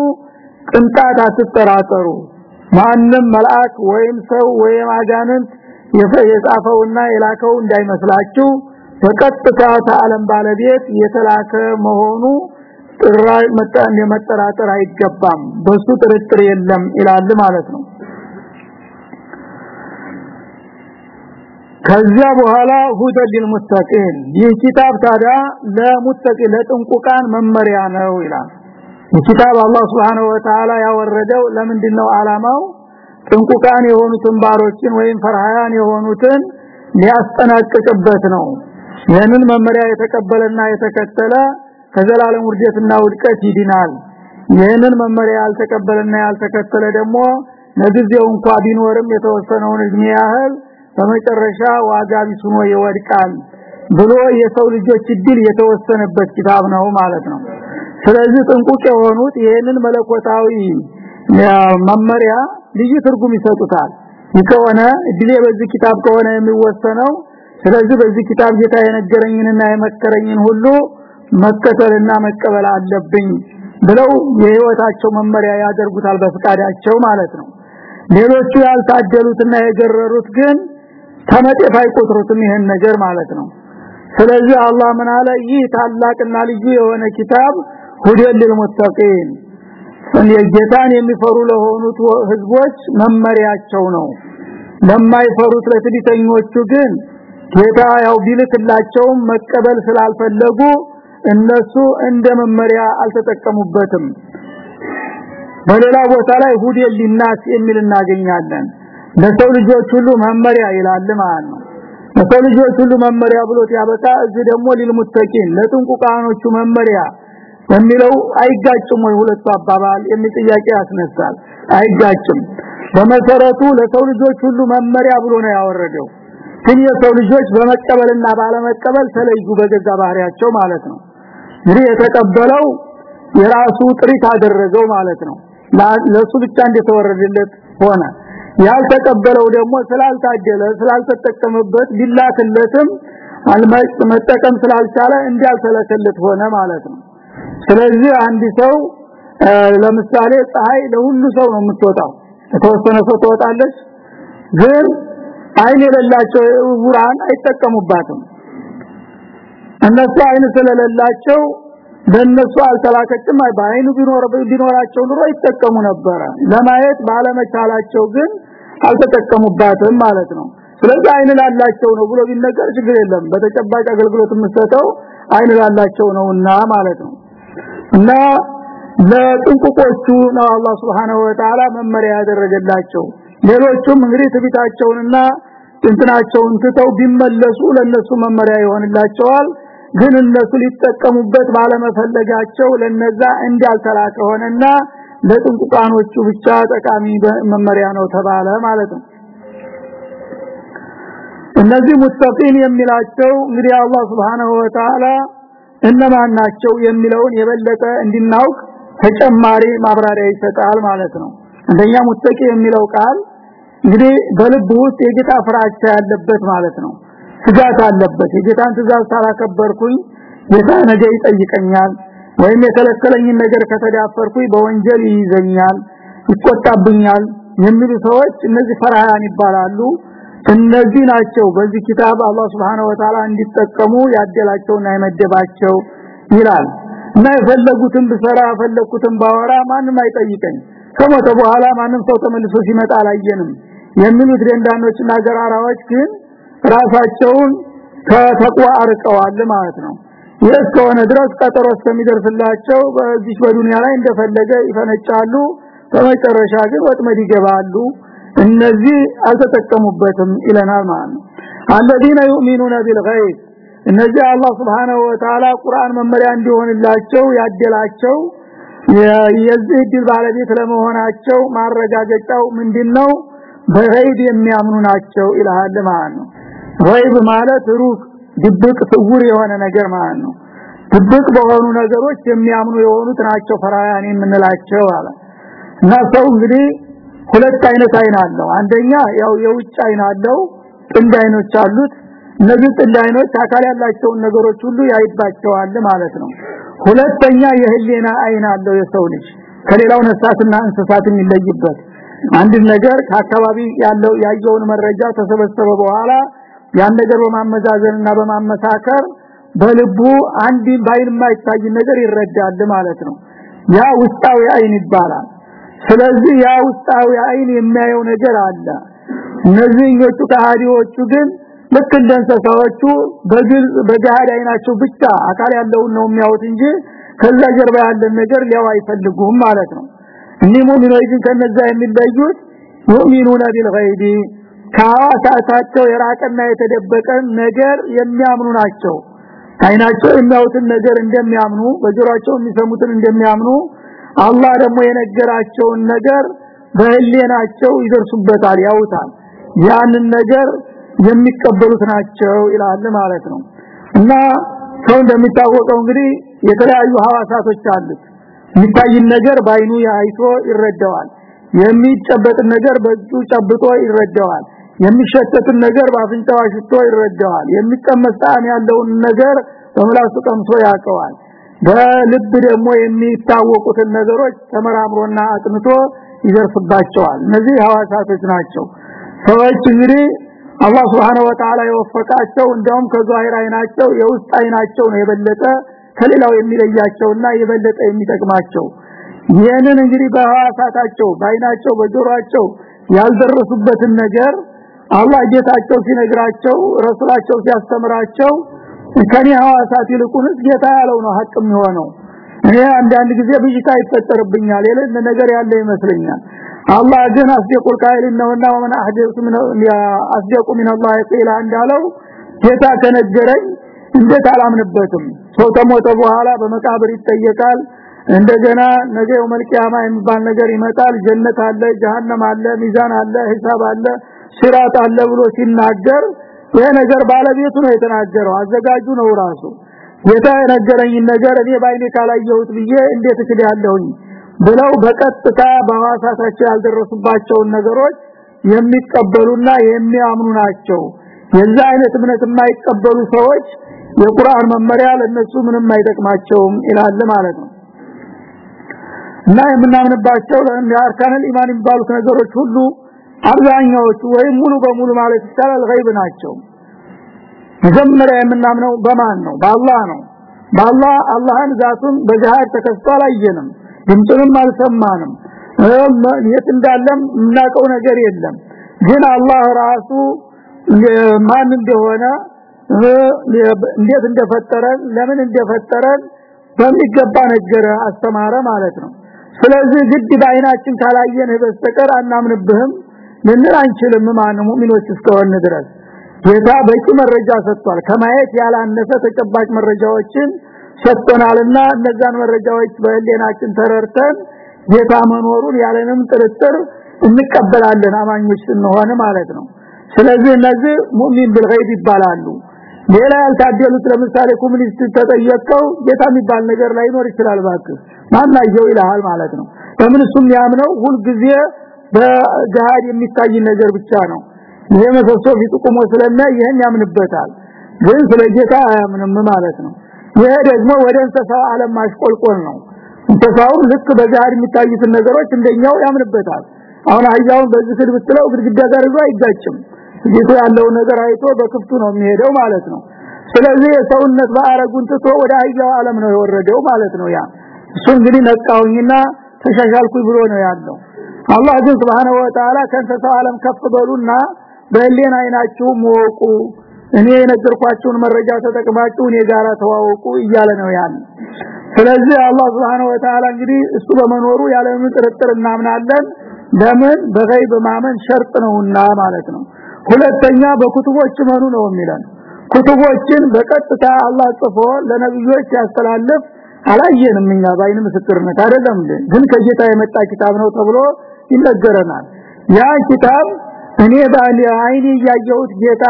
ቅንጣት አትጠራጠሩ። ማንም መልአክ ወይም ሰው ወይም አጋንንት የጻፈውና የላከው እንዳይመስላችሁ በቀጥታ ከዓለም ባለቤት የተላከ መሆኑ ጥራይ መጣን የመጠራጠር አይገባም። በሱ ጥርጥር የለም ይላል ማለት ነው ከዚያ በኋላ ሁደል ለልሙተቂን ይህ ኪታብ ታዲያ ለሙተቂ ለጥንቁቃን መመሪያ ነው ይላል። ኪታብ አላህ Subhanahu Wa Ta'ala ያወረደው ለምንድነው አላማው ጥንቁቃን የሆኑትን ባሮችን ወይም ፈርሃያን የሆኑትን ሊያስጠናቅቅበት ነው። ይህንን መመሪያ የተቀበለና የተከተለ ከዘላለም ውርደትና ውድቀት ይድናል። ይህንን መመሪያ ያልተቀበለና ያልተከተለ ደግሞ ለጊዜው እንኳን ቢኖርም የተወሰነውን እድሜ ያህል በመጨረሻ ዋጋ ቢሱኖ ይወድቃል ብሎ የሰው ልጆች እድል የተወሰነበት ኪታብ ነው ማለት ነው። ስለዚህ ጥንቁቅ የሆኑት ይህንን መለኮታዊ መመሪያ ልዩ ትርጉም ይሰጡታል። ይከሆነ እድሌ በዚህ ኪታብ ከሆነ የሚወሰነው ስለዚህ በዚህ ኪታብ ጌታ የነገረኝንና የመከረኝን ሁሉ መከተልና መቀበል አለብኝ ብለው የህይወታቸው መመሪያ ያደርጉታል በፍቃዳቸው ማለት ነው። ሌሎቹ ያልታደሉትና የገረሩት ግን ተመጤፍ አይቆጥሩትም ይሄን ነገር ማለት ነው። ስለዚህ አላህ ምን አለ? ይህ ታላቅና ልዩ የሆነ ኪታብ ሁደል ለልሙተቂን ጌታን የሚፈሩ ለሆኑት ህዝቦች መመሪያቸው ነው። ለማይፈሩት ለትዕቢተኞቹ ግን ጌታ ያው ቢልክላቸውም መቀበል ስላልፈለጉ እነሱ እንደ መመሪያ አልተጠቀሙበትም። በሌላ ቦታ ላይ ሁደል ሊናስ የሚል እናገኛለን ለሰው ልጆች ሁሉ መመሪያ ይላል ማለት ነው። ለሰው ልጆች ሁሉ መመሪያ ብሎት ያበቃ እዚህ ደግሞ ሊልሙተቂን ለጥንቁቃኖቹ መመሪያ የሚለው አይጋጭም ወይ? ሁለቱ አባባል የሚል ጥያቄ ያስነሳል። አይጋጭም። በመሰረቱ ለሰው ልጆች ሁሉ መመሪያ ብሎ ነው ያወረደው። ግን የሰው ልጆች በመቀበልና ባለመቀበል ተለዩ በገዛ ባህሪያቸው ማለት ነው። እንግዲህ የተቀበለው የራሱ ጥሪት አደረገው ማለት ነው። ለሱ ብቻ እንደተወረደለት ሆነ ያልተቀበለው ደግሞ ስላልታደለ ስላልተጠቀመበት ቢላክለትም አልማጭ መጠቀም ስላልቻለ እንዲያልተለከለት ሆነ ማለት ነው። ስለዚህ አንድ ሰው ለምሳሌ ፀሐይ ለሁሉ ሰው ነው የምትወጣው። የተወሰነ ሰው ትወጣለች ግን አይን የሌላቸው ውራን አይጠቀሙባትም። እነሱ አይን ስለሌላቸው ለነሱ አልተላከችም። በአይኑ ቢኖር ቢኖራቸው ኑሮ ይጠቀሙ ነበረ። ለማየት ባለመቻላቸው ግን አልተጠቀሙባትም ማለት ነው። ስለዚህ አይን ላላቸው ነው ብሎ ቢነገር ችግር የለም። በተጨባጭ አገልግሎት የምሰጠው አይን ላላቸው ነውና ማለት ነው። እና ለጥንቁቆቹ ነው አላህ Subhanahu Wa Ta'ala መመሪያ ያደረገላቸው። ሌሎቹም እንግዲህ ትቢታቸውንና እንትናቸውን ትተው ቢመለሱ ለነሱ መመሪያ ይሆንላቸዋል። ግን እነሱ ሊጠቀሙበት ባለመፈለጋቸው ለነዛ እንዳልተላከ ሆነና ለጥንቁቃኖቹ ብቻ ጠቃሚ መመሪያ ነው ተባለ ማለት ነው። እነዚህ ሙተቂን የሚላቸው እንግዲህ አላህ Subhanahu Wa Ta'ala እነማን ናቸው የሚለውን የበለጠ እንድናውቅ ተጨማሪ ማብራሪያ ይሰጣል ማለት ነው። አንደኛ ሙተቂ የሚለው ቃል እንግዲህ በልብ ውስጥ የጌታ ፍራቻ ያለበት ማለት ነው። ስጋት አለበት። የጌታን ትእዛዝ ሳላከበርኩኝ ጌታ ነገ ይጠይቀኛል ወይም የከለከለኝን ነገር ከተዳፈርኩኝ በወንጀል ይይዘኛል ይቆጣብኛል የሚሉ ሰዎች እነዚህ ፈራሃን ይባላሉ። እነዚህ ናቸው በዚህ ኪታብ አላህ Subhanahu Wa Ta'ala እንዲጠቀሙ ያደላቸውና የመደባቸው ይላል። እና የፈለጉትን ብሰራ የፈለኩትን ባወራ ማንም አይጠይቀኝ። ከሞተ በኋላ ማንም ሰው ተመልሶ ሲመጣ አላየንም የሚሉት ደንዳኖችና ገራራዎች ግን ራሳቸውን ከተቋ አርቀዋል ማለት ነው ይህ ከሆነ ድረስ ቀጠሮ እስከሚደርስላቸው በዚህ በዱንያ ላይ እንደፈለገ ይፈነጫሉ በመጨረሻ ግን ወጥመድ ይገባሉ እነዚህ አልተጠቀሙበትም ይለናል ማለት ነው الذين يؤمنون بالغيب እነዚህ አላህ Subhanahu Wa Ta'ala ቁርአን መመሪያ እንዲሆንላቸው ያደላቸው የዚህ ድል ባለቤት ለመሆናቸው ማረጋገጫው ምንድነው በገይብ የሚያምኑ ናቸው ይላል ማለት ነው ገይብ ማለት ሩቅ ድብቅ ስውር የሆነ ነገር ማለት ነው። ድብቅ በሆኑ ነገሮች የሚያምኑ የሆኑት ናቸው ፈራያን የምንላቸው አለ። እና ሰው እንግዲህ ሁለት አይነት አይን አለው። አንደኛ ያው የውጭ አይን አለው ጥንድ አይኖች አሉት። እነዚህ ጥንድ አይኖች አካል ያላቸውን ነገሮች ሁሉ ያይባቸዋል ማለት ነው። ሁለተኛ የህሊና አይን አለው የሰው ልጅ። ከሌላው ነፍሳትና እንስሳት የሚለይበት አንድ ነገር ከአካባቢ ያለው ያየውን መረጃ ተሰበሰበ በኋላ ያን ነገር በማመዛዘንና በማመሳከር በልቡ አንድ ባይን የማይታይ ነገር ይረዳል ማለት ነው። ያ ውስጣዊ አይን ይባላል። ስለዚህ ያ ውስጣዊ አይን የሚያየው ነገር አለ። እነዚህኞቹ ከሃዲዎቹ ግን ልክ እንደ እንስሳዎቹ በግልጽ አይናቸው ብቻ አካል ያለውን ነው የሚያዩት እንጂ ከዛ ጀርባ ያለን ነገር ሊያው አይፈልጉም ማለት ነው። እኒህ ሙእሚኖች ግን ከነዛ የሚለዩት ሙእሚኑና ቢልገይቢ ከሐዋሳታቸው የራቀና የተደበቀ ነገር የሚያምኑ ናቸው። አይናቸው የሚያዩትን ነገር እንደሚያምኑ በጆሮአቸው የሚሰሙትን እንደሚያምኑ አላህ ደግሞ የነገራቸውን ነገር በህሊናቸው ይደርሱበታል ያውታል ያንን ነገር የሚቀበሉት ናቸው ይላል ማለት ነው። እና ሰው እንደሚታወቀው እንግዲህ የተለያዩ ሐዋሳቶች አሉት የሚታይን ነገር ባይኑ ያይቶ ይረዳዋል። የሚጨበጥ ነገር በእጁ ጨብጦ ይረዳዋል የሚሸተትን ነገር በአፍንጫው አሽቶ ይረዳዋል። የሚቀመስ ጣዕም ያለውን ነገር በምላሱ ቀምሶ ያውቀዋል በልብ ደግሞ የሚታወቁትን ነገሮች ተመራምሮና አጥንቶ ይደርስባቸዋል እነዚህ ሐዋሳቶች ናቸው። ሰዎች እንግዲህ አላህ Subhanahu Wa Ta'ala የወፈቃቸው እንደውም ከዛሂር አይናቸው የውስጥ አይናቸው ነው የበለጠ ከሌላው የሚለያቸውና የበለጠ የሚጠቅማቸው። ይህንን እንግዲህ በሐዋሳታቸው በአይናቸው በጆሮአቸው ያልደረሱበትን ነገር አላህ ጌታቸው ሲነግራቸው ረሱላቸው ሲያስተምራቸው ከኔ ሐዋሳት ይልቁንስ ጌታ ያለው ነው ሐቅ የሚሆነው። እኔ አንዳንድ ጊዜ ብዥታ ይፈጠርብኛል የሌለ ነገር ያለ ይመስለኛል። አላህ ግን አስደቁል ቃይል ነውና ወመን አህደሱ ምን አስደቁ ምን አላህ ቂላ እንዳለው ጌታ ከነገረኝ እንዴት አላምንበትም? ሰው ተሞተ በኋላ በመቃብር ይጠየቃል። እንደገና ነገ የውመልቂያማ የሚባል ነገር ይመጣል። ጀነት አለ ጀሃነም አለ ሚዛን አለ ሂሳብ አለ ሲራጥ አለ ብሎ ሲናገር ይሄ ነገር ባለቤቱ ነው የተናገረው። አዘጋጁ ነው ራሱ። ጌታ ነገር እኔ ባይኔ ካላየሁት ብዬ እንዴት እክዳለሁኝ ብለው በቀጥታ በሐዋሳታቸው ያልደረሱባቸውን ነገሮች የሚቀበሉና የሚያምኑ ናቸው። የዛ አይነት እምነት የማይቀበሉ ሰዎች የቁርአን መመሪያ ለነሱ ምንም አይጠቅማቸውም ይላል ማለት ነው። እና የምናምንባቸው ለአርካነል ኢማን የሚባሉት ነገሮች ሁሉ አብዛኛዎቹ ወይም ሙሉ በሙሉ ማለት ይቻላል ገይብ ናቸው። መጀመሪያ የምናምነው በማን ነው? በአላህ ነው። በአላህ አላህን ዛቱን በጃሃድ ተከስቶ አላየንም። ድምፅንም አልሰማንም። የት እንዳለም እናቀው ነገር የለም። ግን አላህ ራሱ ማን እንደሆነ እንዴት እንደፈጠረን ለምን እንደፈጠረን በሚገባ ነገረ አስተማረ ማለት ነው። ስለዚህ ግድ በአይናችን ካላየን በስተቀር አናምንብህም ልንል አንችልም ማን ሙእሚኖች እስከሆነ ድረስ ጌታ በቂ መረጃ ሰጥቷል ከማየት ያላነሰ ተጨባጭ መረጃዎችን ሰጥቶናልና እነዛን መረጃዎች በህሊናችን ተረርተን ጌታ መኖሩን ያለንም ጥርጥር እንቀበላለን አማኞች ስንሆን ማለት ነው ስለዚህ እነዚህ ሙእሚን بالغيب ይባላሉ ሌላ ያልታደሉት ለምሳሌ ኮሙኒስት ተጠየቀው ጌታ የሚባል ነገር ላይኖር ይችላል ባክህ ማናየው ይላል ማለት ነው ለምን እሱም ያምነው ሁል በጃሃድ የሚታይ ነገር ብቻ ነው። ይሄ መሰሶ ፊት ቆሞ ስለና ይሄን ያምንበታል ግን ስለ ጌታ አያምንም ማለት ነው። ይሄ ደግሞ ወደ እንስሳው ዓለም ማሽቆልቆል ነው። እንስሳው ልክ በጃሃድ የሚታዩትን ነገሮች እንደኛው ያምንበታል። አሁን አህያውን በዚህ ስል ብትለው ግድግዳ ጋር ይዞ አይጋጭም። ጌቱ ያለው ነገር አይቶ በክፍቱ ነው የሚሄደው ማለት ነው። ስለዚህ የሰውነት ባረጉን ትቶ ወደ አህያው ዓለም ነው የወረደው ማለት ነው ያ። እሱ እንግዲህ ነቃውኝና ተሻሻልኩኝ ብሎ ነው ያለው አላህ ግን Subhanahu Wa Ta'ala ከእንስሳው ዓለም ከፍ በሉና በህሊና አይናችሁ ሞቁ። እኔ የነገርኳችሁን መረጃ ተጠቅማችሁ እኔ ጋራ ተዋወቁ እያለ ነው ያን ስለዚህ አላህ Subhanahu Wa Ta'ala እንግዲህ እሱ በመኖሩ ያለምን ጥርጥር እናምናለን። ለምን በገይብ ማመን ሸርጥ ነውና ማለት ነው። ሁለተኛ በኩቱቦች መኑ ነው የሚለን። ኩቱቦችን በቀጥታ አላህ ጽፎ ለነብዮች ያስተላልፍ አላየንም እኛ ባይን ምስክርነት አይደለም ግን ከጌታ የመጣ ኪታብ ነው ተብሎ ይነገረናል። ያ ኪታብ እኔ ባሊ አይኔ ያየሁት ጌታ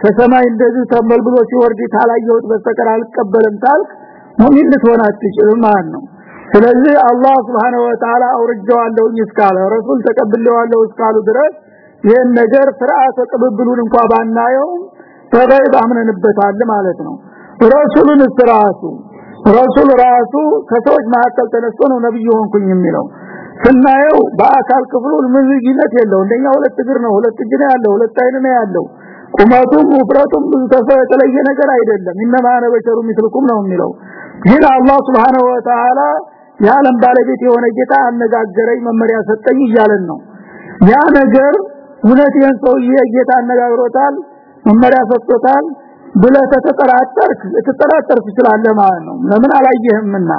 ከሰማይ እንደዚህ ተመልብሎ ሲወርድ ታላየሁት በስተቀር አልቀበልም ታልክ ሙሚን ልትሆን አትችልም ማለት ነው። ስለዚህ አላህ سبحانه وتعالى አውርጃለሁ እስካለ ረሱል ተቀብለዋለሁ እስካሉ ድረስ ይሄን ነገር ሥርዓተ ቅብብሉን እንኳን ባናየው ተገይብ አምነንበታል ማለት ነው። ረሱሉን ስራቱ ረሱል ራሱ ከሰዎች መካከል ተነስቶ ነው ነብይ ሆንኩኝ የሚለው ስናየው በአካል ክፍሉ ምን ልዩነት የለው እንደኛ ሁለት እግር ነው ሁለት እጅ ነው ያለው ሁለት አይን ነው ያለው። ቁመቱም ውፍረቱም የተለየ ነገር አይደለም። ኢነማ አነ በሸሩ ሚስልኩም ነው የሚለው። ግን አላህ Subhanahu Wa Ta'ala የዓለም ባለቤት የሆነ ጌታ አነጋገረኝ መመሪያ ሰጠኝ እያለን ነው። ያ ነገር እውነት ሰውዬ ጌታ አነጋግሮታል መመሪያ ሰጥቶታል ብለ ተተጠራጠርክ ተጠራጠር ትችላለህ ማለት ነው። ለምን አላየህምና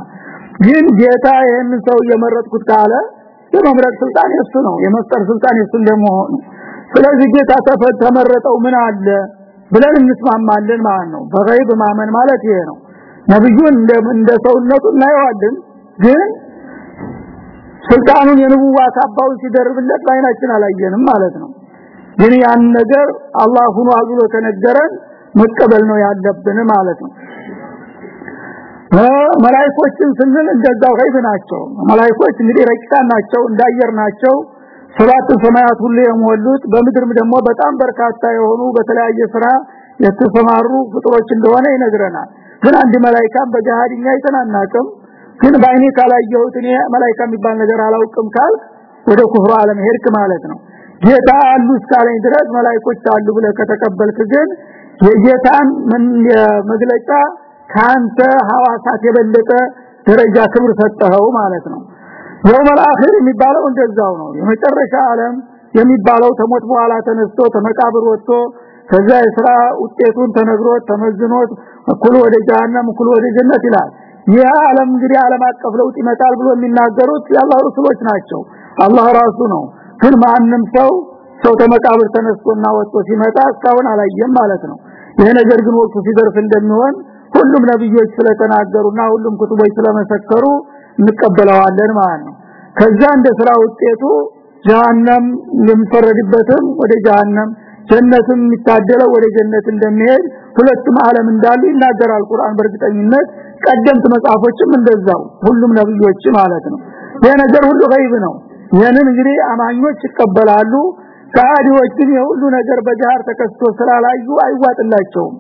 ግን ጌታ ይህን ሰው የመረጥኩት ካለ የመምረጥ ስልጣን የሱ ነው የመስጠር ስልጣን የሱ እንደመሆኑ። ስለዚህ ጌታ ተመረጠው ምን አለ ብለን እንስማማለን ማለት ነው። በገይብ ማመን ማለት ይሄ ነው። ነብዩን እንደ ሰውነቱ እናየዋለን ግን ስልጣኑን የንቡዋ ካባውን ሲደርብለት ባይናችን አላየንም ማለት ነው። ግን ያን ነገር አላህ ሆኖ አዝሎ ተነገረን መቀበል ነው ያለብን ማለት ነው መላእክቶችን ስንል እንደዛው ገይብ ናቸው። መላእክቶች እንግዲህ ረቂቃን ናቸው እንዳየር ናቸው። ሰባት ሰማያት ሁሉ የሞሉት በምድርም ደግሞ በጣም በርካታ የሆኑ በተለያየ ስራ የተሰማሩ ፍጥሮች እንደሆነ ይነግረናል። ግን አንድ መላእክት በጃሃድኛ አይተናናቅም። ግን ባይኔ ካላየሁት እኔ መላእክት የሚባል ነገር አላውቅም ካል ወደ ኩፍሩ ዓለም ሄድክ ማለት ነው። ጌታ አሉ እስካለኝ ድረስ መላእክቶች አሉ ብለ ከተቀበልክ ግን የጌታን መግለጫ ካንተ ሐዋሳት የበለጠ ደረጃ ክብር ሰጠኸው ማለት ነው። የውመል አኺር የሚባለው እንደዛው ነው። የመጨረሻ ዓለም የሚባለው ተሞት በኋላ ተነስቶ ተመቃብር ወጥቶ ከዛ የሥራ ውጤቱን ተነግሮት ተመዝኖት እኩል ወደ ጀሃነም እኩል ወደ ጀነት ይላል። ይህ ዓለም እንግዲህ ዓለም አቀፍ ለውጥ ይመጣል ብሎ የሚናገሩት የአላህ ረሱሎች ናቸው። አላህ ራሱ ነው። ግን ማንም ሰው ሰው ተመቃብር ተነስቶና ወጥቶ ሲመጣ እስካሁን አላየም ማለት ነው። ይሄ ነገር ግን ወቅቱ ሲደርስ እንደሚሆን ሁሉም ነብዮች ስለተናገሩና ሁሉም ኩቱቦች ስለመሰከሩ እንቀበለዋለን ማለት ነው። ከዛ እንደ ስራ ውጤቱ ጀሃነም የሚፈረድበትም ወደ ጀሃነም ጀነትም የሚታደለው ወደ ጀነት እንደሚሄድ ሁለቱም ዓለም እንዳሉ ይናገራል ቁርአን በእርግጠኝነት። ቀደምት መጽሐፎችም እንደዛው ሁሉም ነብዮች ማለት ነው። ይሄ ነገር ሁሉ ገይብ ነው። ይሄንን እንግዲህ አማኞች ይቀበላሉ። ካዲዎች ግን የሁሉ ነገር በጃር ተከስቶ ስላላዩ አይዋጥላቸውም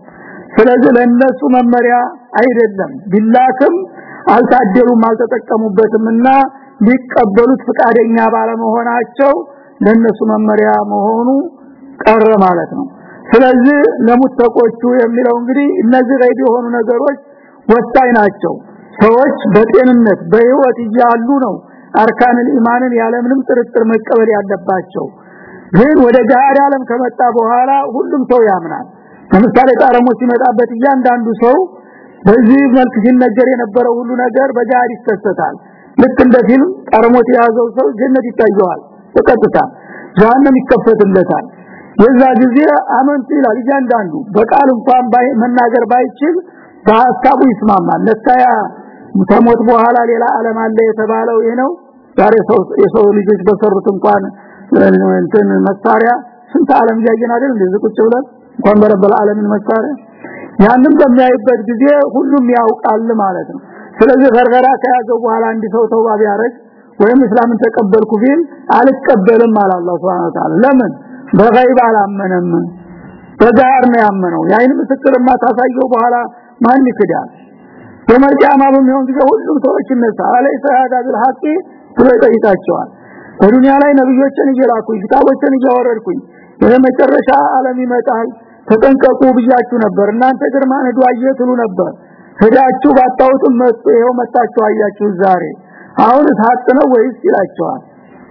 ስለዚህ ለነሱ መመሪያ አይደለም። ቢላክም አልታደሉም አልተጠቀሙበትምና ሊቀበሉት ፍቃደኛ ባለመሆናቸው ለነሱ መመሪያ መሆኑ ቀረ ማለት ነው። ስለዚህ ለሙተቆቹ የሚለው እንግዲህ እነዚህ ላይ የሆኑ ነገሮች ወሳኝ ናቸው። ሰዎች በጤንነት በህይወት እያሉ ነው አርካንን ኢማንን ያለምንም ጥርጥር መቀበል ያለባቸው። ግን ወደ ጃሃድ ዓለም ከመጣ በኋላ ሁሉም ሰው ያምናል ለምሳሌ ጣረሞ ሲመጣበት እያንዳንዱ ሰው በዚህ መልክ ሲነገር የነበረው ሁሉ ነገር በጃሃድ ይከሰታል። ልክ እንደ ፊልም ጣረሞት የያዘው ሰው ጀነት ይታየዋል በቀጥታ ጀሃነም ይከፈትለታል። የዛ ጊዜ አመንቱ ይላል እያንዳንዱ። በቃል እንኳን መናገር ባይችል በሐሳቡ ይስማማል። ለታያ ከሞት በኋላ ሌላ ዓለም አለ የተባለው ይሄ ነው። ዛሬ ሰው የሰው ልጆች በሰሩት እንኳን እንትን መሳሪያ ስንት ዓለም ያየን አይደል እንደዚህ ቁጭ ብለን እንኳን በረበል ዓለምን መሳሪያ ያንን በሚያይበት ጊዜ ሁሉም ያውቃል ማለት ነው። ስለዚህ ገርገራ ከያዘው በኋላ አንድ ሰው ተውባ ቢያረግ ወይም እስላምን ተቀበልኩ ቢል አልቀበልም አለ አላህ Subhanahu Ta'ala ለምን? በገይብ አላመነም። በጋር ነው ያመነው። ያይን ምስክርማ ታሳየው በኋላ ማን ይክዳል? በመርጃማ በሚሆን ጊዜ ሁሉም ሰዎች እነሳ አለይሰ ሀዳ ቢልሐቂ ብሎ ይጠይቃቸዋል። በዱንያ ላይ ነብዮችን እየላኩኝ ኪታቦችን እያወረድኩኝ የመጨረሻ ዓለም ይመጣል ተጠንቀቁ ብያችሁ ነበር። እናንተ ግርማ ነዱ አየትሉ ነበር። ሄዳችሁ ባታውትም መጡ ይሄው መጣችሁ አያችሁ ዛሬ። አሁን ታጥ ነው ወይስ ይላቸዋል?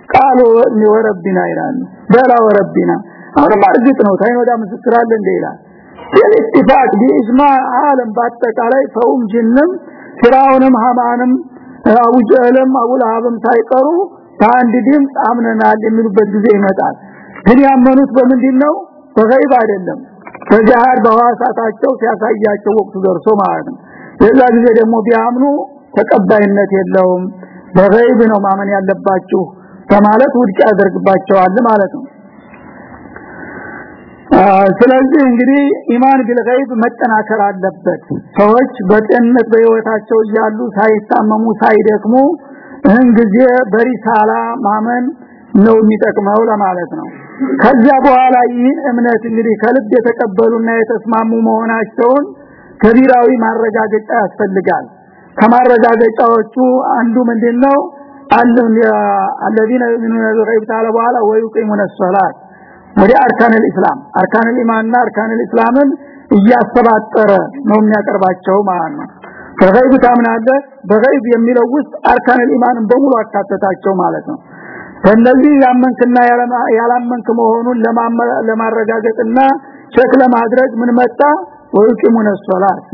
ቃሉ ወረቢና ይላሉ። በላ ወረቢና። አሁን ማርግጥ ነው ታይን ወዳ ምስክር አለ እንደ ይላል። የኢትፋቅ ቢኢጅማዕ ዓለም በአጠቃላይ ሰውም ጅንም ፍራውንም ሐማንም አቡ ጀህልም አቡ ለሃብም ሳይቀሩ በአንድ ድምፅ አምነናል የሚሉበት ጊዜ ይመጣል። ግን ያመኑት በምንድን ነው በገይብ አይደለም በጃሃድ በዋሳታቸው ሲያሳያቸው ወቅቱ ደርሶ ማለት ነው። የዛ ጊዜ ደግሞ ቢያምኑ ተቀባይነት የለውም። በገይብ ነው ማመን ያለባችሁ በማለት ውድቅ ያደርግባቸዋል ማለት ነው። ስለዚህ እንግዲህ ኢማን ቢልገይብ መጠናከር አለበት። ሰዎች በጤንነት በህይወታቸው እያሉ ሳይታመሙ ሳይደክሙ እህን በሪሳላ ማመን ነው የሚጠቅመው ለማለት ነው ከዚያ በኋላ ይህን እምነት እንግዲህ ከልብ የተቀበሉና የተስማሙ መሆናቸውን ከብራዊ ማረጋገጫ ያስፈልጋል። ከማረጋገጫዎቹ አንዱ ምንድነው? الذين يؤمنون بالغيب تعالى በኋላ ويقيمون الصلاه ወደ አርካን الاسلام አርካን الإيمانና አርካን الاسلامን እያሰባጠረ ነው የሚያቀርባቸው ማለት ነው። በገይብ ታምናለህ? በገይብ የሚለው ውስጥ አርካን الإيማንን በሙሉ አካተታቸው ማለት ነው። በእነዚህ ያመንክና ያላመንክ መሆኑን ለማረጋገጥና check ለማድረግ ምን መጣ? ويقيمون الصلاة።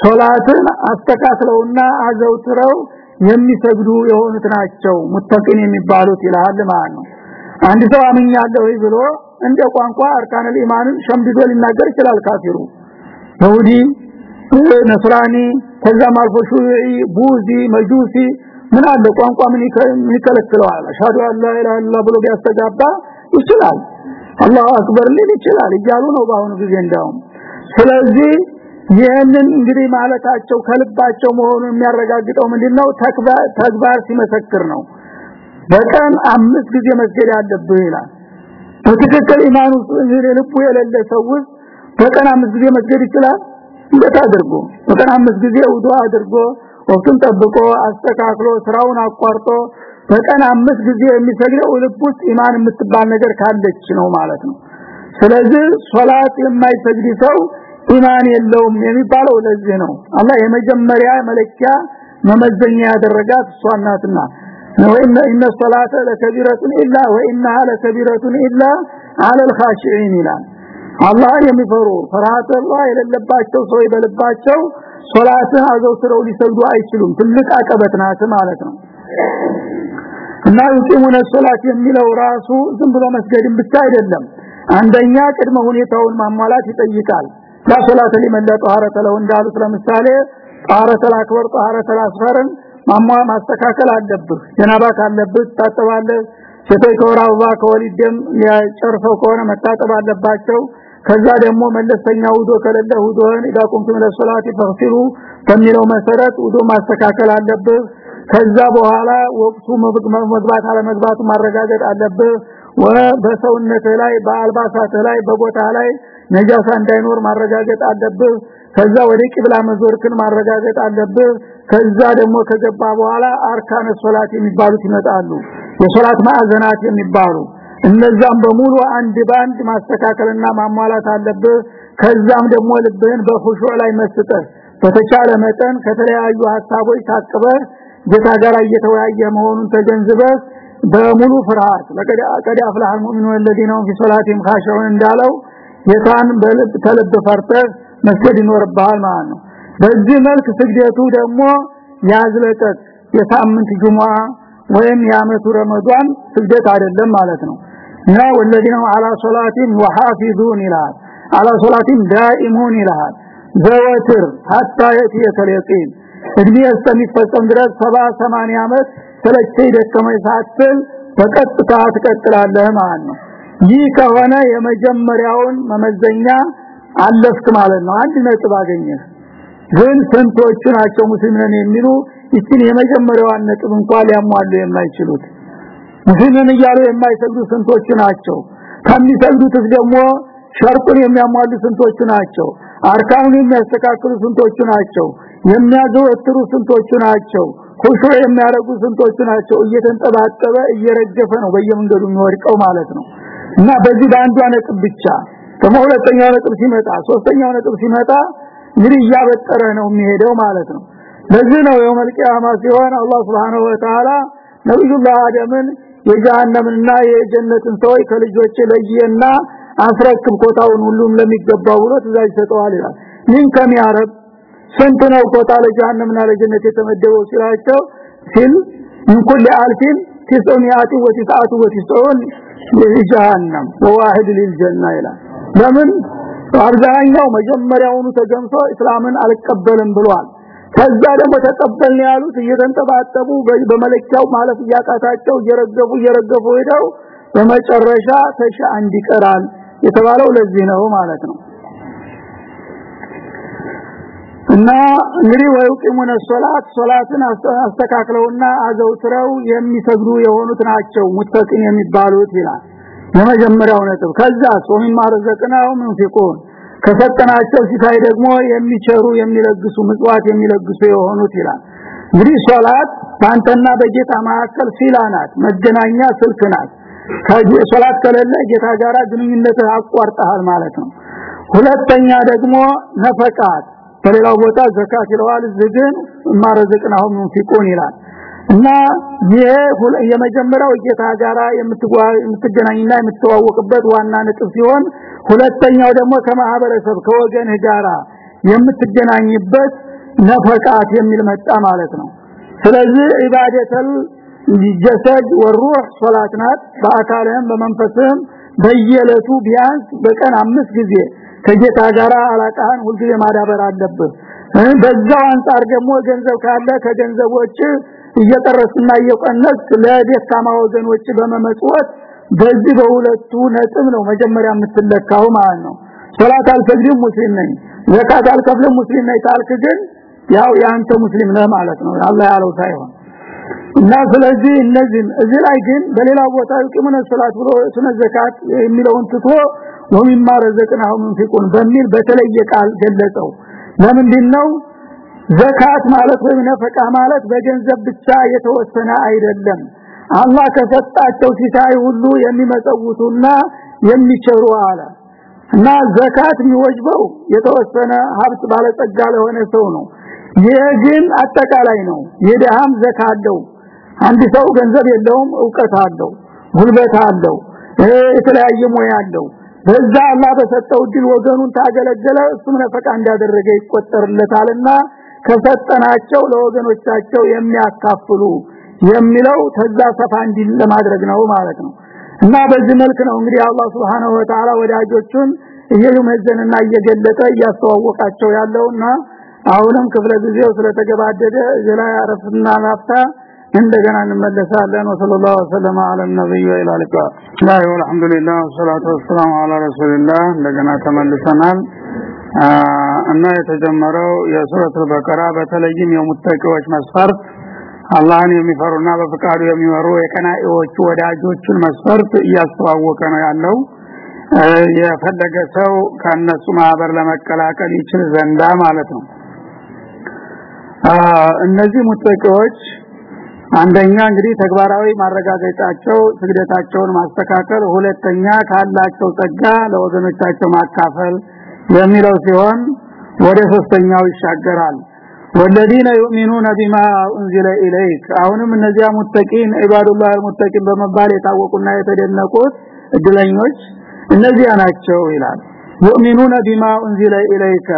ሶላትን አስተካክለውና አዘውትረው የሚሰግዱ የሆኑት ናቸው። متقين የሚባሉት ይላል ማለት ነው። አንድ ሰው አምኛለሁ ብሎ እንደ ቋንቋ أركان الإيمان ን ሸምድዶ ሊናገር ይችላል ካፊሩ። ይሁዲ ነስራኒ ከዛም አልፎ ሹዒ ቡዚ መጁሲ ምን አለ? ቋንቋ ምን ይከለክለዋል? አሽሃዱ አን ላ ኢላሃ ኢላላህ ብሎ ቢያስተጋባ ይችላል። አላሁ አክበር ሊል ይችላል እያሉ ነው በአሁኑ ጊዜ እንዳውም ስለዚህ ይህንን እንግዲህ ማለታቸው ከልባቸው መሆኑን የሚያረጋግጠው ምንድነው? ተግባር ሲመሰክር ነው። በቀን አምስት ጊዜ መስገድ ያለብህ ይላል። በትክክል ኢማኑ ልቡ የሌለ ሰው በቀን አምስት ጊዜ መስገድ ይችላል? እንዴት አድርጎ? በቀን አምስት ጊዜ ውዱ አድርጎ ወቅቱን ጠብቆ አስተካክሎ ስራውን አቋርጦ በቀን አምስት ጊዜ የሚሰግደው ልብ ውስጥ ኢማን የምትባል ነገር ካለች ነው ማለት ነው። ስለዚህ ሶላት የማይሰግድ ሰው ኢማን የለውም የሚባለው ለዚህ ነው። አላህ የመጀመሪያ መለኪያ መመዘኛ ያደረጋት ሷናትና ወኢነ ኢነ ሶላተ ለከቢረቱን ኢላ ወኢነሃ ለከቢረቱን ኢላ አለል ኻሺዒን ይላል። አላህ የሚፈሩ ፍርሃተ አላህ የሌለባቸው ሰው በልባቸው ሶላትን አዘውትረው ሊሰግዱ አይችሉም። ትልቅ አቀበት ናት ማለት ነው። እና ይቂሙነ ሶላት የሚለው ራሱ ዝም ብሎ መስገድን ብቻ አይደለም። አንደኛ ቅድመ ሁኔታውን ማሟላት ይጠይቃል። ላ ሶላት ሊመን ለው እንዳሉት ለምሳሌ ጧሃረተ አክበር ጧሃረተ አስፈርን ማሟ ማስተካከል አለብህ። ጀናባ ካለብህ ታጠባለህ ሴቶች ከወር አበባ ከወሊድ ደም ያጨርሰው ከሆነ መታጠብ አለባቸው ከዛ ደግሞ መለስተኛ ውዶ ከሌለ ውዶን ኢዳ ቁምቱም ለሶላት ፈግሲሉ በሚለው መሰረት ውዶ ማስተካከል አለብህ። ከዛ በኋላ ወቅቱ መግባት አለ መግባቱ ማረጋገጥ አለብህ። በሰውነት ላይ በአልባሳት ላይ በቦታ ላይ ነጃሳ እንዳይኖር ማረጋገጥ አለብህ። ከዛ ወደ ቂብላ መዞርክን ማረጋገጥ አለብህ። ከዛ ደግሞ ከገባ በኋላ አርካነ ሶላት የሚባሉት ይመጣሉ። የሶላት ማዕዘናት የሚባሉ እነዛም በሙሉ አንድ ባንድ ማስተካከልና ማሟላት አለብህ ከዛም ደግሞ ልብህን በኹሹዕ ላይ መስጠት በተቻለ መጠን ከተለያዩ ሐሳቦች ታቅበህ ጌታ ጋር እየተወያየ መሆኑን ተገንዝበህ በሙሉ ፍርሃት ለቀድ አቀድ አፍላህ المؤمنون الذين هم في صلاتهم خاشعون እንዳለው ጌታን በልብ ተልብ ፈርተህ መስገድ ይኖርብሃል ማለት ነው በዚህ መልክ ስግደቱ ደግሞ ያዝለቀት የሳምንት ጁሙአ ወይም የአመቱ ረመዳን ስግደት አይደለም ማለት ነው እና والذين على صلاتهم يحافظون ይላል። على صلاتهم دائمون ይላል። ዘወትር حتى يأتيك اليقين እድሜ እስከሚፈጸም ድረስ 70 80 አመት ስለዚህ ደከመኝ ሳትል በቀጥታ ትቀጥላለህ ማለት ነው። ይህ ከሆነ የመጀመሪያውን መመዘኛ አለፍክ ማለት ነው። አንድ ነጥብ አገኘህ። ግን ስንቶቹ ናቸው ሙስሊምን የሚሉ? ይችን የመጀመሪያዋን ነጥብ እንኳን ሊያሟሉ የማይችሉት ሙስሊምን እያሉ የማይሰግዱ ስንቶቹ ናቸው? ከሚሰግዱት ደግሞ ሸርጡን የሚያሟሉ ስንቶቹ ናቸው? አርካኑን የሚያስተካክሉ ስንቶቹ ናቸው? የሚያዘወትሩ ስንቶቹ ናቸው? ኩሹ የሚያረጉ ስንቶቹ ናቸው? እየተንጠባጠበ እየረገፈ ነው በየመንገዱ የሚወድቀው ማለት ነው። እና በዚህ በአንዷ ነጥብ ብቻ ደግሞ ሁለተኛው ነጥብ ሲመጣ ሶስተኛው ነጥብ ሲመጣ እንግዲህ እያበጠረ ነው የሚሄደው ማለት ነው። ለዚህ ነው የውመል ቂያማ ሲሆን አላህ Subhanahu Wa Ta'ala ነብዩላህ አደምን የጀሃነምና የጀነትን ሰዎች ከልጆች ለየና አስረክብ ኮታውን ሁሉም ለሚገባው ብሎ ትእዛዝ ይሰጠዋል ይላል። ምን ከሚያረብ ስንት ነው ኮታ ለጀሃነምና ለጀነት የተመደበው ሲላቸው ሲል አልፊን ትስዑሚያቱ ወትስዓቱ ወትስዑን ለጀሃነም ወዋሂድ ለልጀና ይላል። ለምን? አብዛኛው መጀመሪያውኑ ተገምቶ እስላምን አልቀበልም ብሏል ከዛ ደግሞ ተቀበልን ያሉት እየተንጠባጠቡ በመለኪያው ማለፍ እያቃታቸው እየረገፉ እየረገፉ ሄደው በመጨረሻ ተሻ አንድ የተባለው ለዚህ ነው ማለት ነው። እና እንግዲህ ወይቂሙነ ሶላት ሶላትን አስተካክለውና አዘውትረው የሚሰግዱ የሆኑት ናቸው ሙተቂን የሚባሉት ይላል። የመጀመሪያው ነጥብ። ከዛ ሶሚማ ረዘቅናው ምንፊቁን ከሰጠናቸው ሲታይ ደግሞ የሚቸሩ የሚለግሱ ምጽዋት የሚለግሱ የሆኑት ይላል። እንግዲህ ሶላት ባንተና በጌታ መካከል ሲላናት መገናኛ ስልክ ናት። ሶላት ከሌለ ጌታ ጋራ ግንኙነትህ አቋርጠሃል ማለት ነው። ሁለተኛ ደግሞ ነፈቃት በሌላው ቦታ ዘካት ይለዋል ዝግን ማረዝቅናው ምንፊቁን ይላል እና ይሄ የመጀመሪያው ጌታ ጋራ የምትገናኝና የምትተዋወቅበት ዋና ነጥብ ሲሆን ሁለተኛው ደግሞ ከማህበረሰብ ከወገን ጋራ የምትገናኝበት ነፈቃት የሚል መጣ ማለት ነው። ስለዚህ ኢባደተል ጀሰድ ወሩህ ሶላት ናት። በአካልህም በመንፈስህም በየለቱ ቢያንስ በቀን አምስት ጊዜ ከጌታ ጋራ አላቃህን ሁልጊዜ ማዳበር አለብህ። በዛው አንጻር ደግሞ ገንዘብ ካለ ከገንዘቦች እየጠረስና እየቀነስ ለደካማ ወገኖች በመመጽወት በዚህ በሁለቱ ነጥብ ነው መጀመሪያ የምትለካው ማለት ነው። ሶላት አልሰግድም ሙስሊም ነኝ ዘካት አልከፍልም ሙስሊም ነኝ ታልክ ግን ያው ያንተ ሙስሊም ነህ ማለት ነው። አላህ ያለው ሳይሆን እና ስለዚህ እነዚህ እዚህ ላይ ግን በሌላ ቦታ ይቅሙነ ሶላት ብሎ ስነ ዘካት የሚለውን ትቶ ወሚማ ረዘቅናሁ ምንፊቁን በሚል በተለየ ቃል ገለጸው። ለምንድን ነው ዘካት ማለት ወይም ነፈቃ ማለት በገንዘብ ብቻ የተወሰነ አይደለም። አላህ ከሰጣቸው ሲሳይ ሁሉ የሚመጸውቱና የሚቸሩ አለ። እና ዘካት የሚወጅበው የተወሰነ ሀብት ባለጸጋ ለሆነ ሰው ነው። ይሄ ግን አጠቃላይ ነው። የደሃም ዘካ አለው። አንድ ሰው ገንዘብ የለውም እውቀት አለው ጉልበት አለው የተለያየ ሙያ አለው። በዛ አላህ በሰጠው ድል ወገኑን ታገለገለ እሱም ነፈቃ እንዳደረገ ይቆጠርለታልና ከሰጠናቸው ለወገኖቻቸው የሚያካፍሉ የሚለው ተዛ ሰፋ እንዲል ለማድረግ ነው ማለት ነው። እና በዚህ መልክ ነው እንግዲህ አላህ Subhanahu Wa Ta'ala ወዳጆቹን እየመዘንና እየገለጠ እያስተዋወቃቸው ያለውና አሁንም ክፍለ ጊዜው ስለተገባደደ ዘላ ያረፍና ናፍታ እንደገና እንመለሳለን። ወሰለላሁ ዐለ ዐለ ነብዩ ወኢላ ሊቃ ላ ወልሐምዱሊላህ ወሰላቱ ወሰላሙ ዐላ ረሱልላህ እንደገና ተመልሰናል እና የተጀመረው የሱረቱል በቀራ በተለይም የሙተቂዎች መስፈርት አላህን የሚፈሩና በፍቃዱ የሚመሩ የቀናኢዎቹ ወዳጆቹን መስፈርት እያስተዋወቀ ነው ያለው። የፈለገ ሰው ከነሱ ማህበር ለመቀላቀል ይችል ዘንዳ ማለት ነው። እነዚህ ሙተቂዎች አንደኛ እንግዲህ ተግባራዊ ማረጋገጫቸው ስግደታቸውን ማስተካከል ሁለተኛ ካላቸው ጸጋ ለወገኖቻቸው ማካፈል የሚለው ሲሆን ወደ ሶስተኛው ይሻገራል والذين يؤمنون بما انزل اليك አሁንም እነዚያ ሙተቂን ኢባዱላህ አልሙተቂን በመባል የታወቁና የተደነቁት እድለኞች እነዚያ ናቸው ይላል يؤمنون بما انزل اليك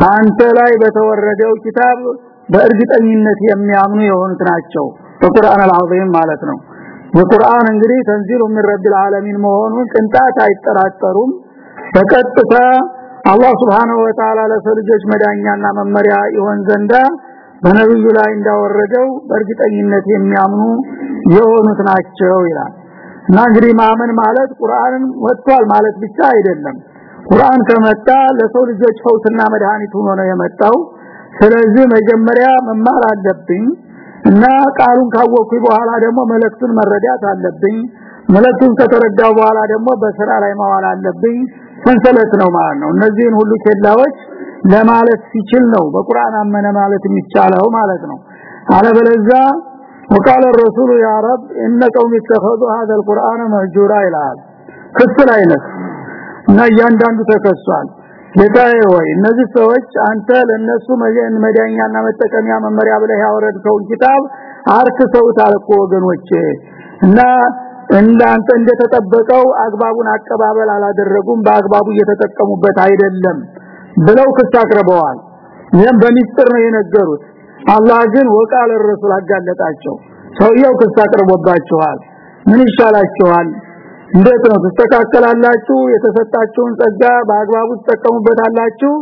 በአንተ ላይ በተወረደው ኪታብ በእርግጠኝነት የሚያምኑ የሆኑት ናቸው በቁርአን አልዓዚም ማለት ነው የቁርአን እንግዲህ ተንዚሉ من رب العالمين መሆኑን ቅንጣት አይጠራጠሩም በቀጥታ አላህ Subhanahu Wa Ta'ala ለሰልጆች መዳኛና መመሪያ ይሆን ዘንዳ በነብዩ ላይ እንዳወረደው በእርግጠኝነት የሚያምኑ የሆኑት ናቸው ይላል። እና እንግዲህ ማመን ማለት ቁርአንን ወጥቷል ማለት ብቻ አይደለም። ቁርአን ከመጣ ለሰው ልጆች ፈውስና መድኃኒት ሆኖ ነው የመጣው። ስለዚህ መጀመሪያ መማር አለብኝ እና ቃሉን ካወቅኩ በኋላ ደግሞ መልእክቱን መረዳት አለብኝ። መልእክቱን ከተረዳው በኋላ ደግሞ በስራ ላይ ማዋል አለብኝ ሰንሰለት ነው ማለት ነው እነዚህን ሁሉ ኬላዎች ለማለት ሲችል ነው በቁርአን አመነ ማለት የሚቻለው ማለት ነው አለበለዚያ وقال الرسول يا رب ان قوم اتخذوا هذا القران مهجورا ይላል ክስ ላይ ነህ እና እያንዳንዱ ተከሷል ጌታዬ ወይ እነዚህ ሰዎች አንተ ለነሱ መዳኛና መጠቀሚያ መመሪያ ብለህ ያወረድከውን ኪታብ አርክሰውታል እኮ ወገኖቼ እና እንዳንተ እንደተጠበቀው አግባቡን አቀባበል አላደረጉም በአግባቡ እየተጠቀሙበት አይደለም ብለው ክስ አቅርበዋል። ይህም በሚስጥር ነው የነገሩት። አላህ ግን ወቃለ ረሱል አጋለጣቸው። ሰውየው ክስ አቅርቦባችኋል። ምን ይሻላችኋል? እንዴት ነው? ተስተካከላላችሁ የተሰጣችሁን ጸጋ በአግባቡ ተጠቀሙበታላችሁ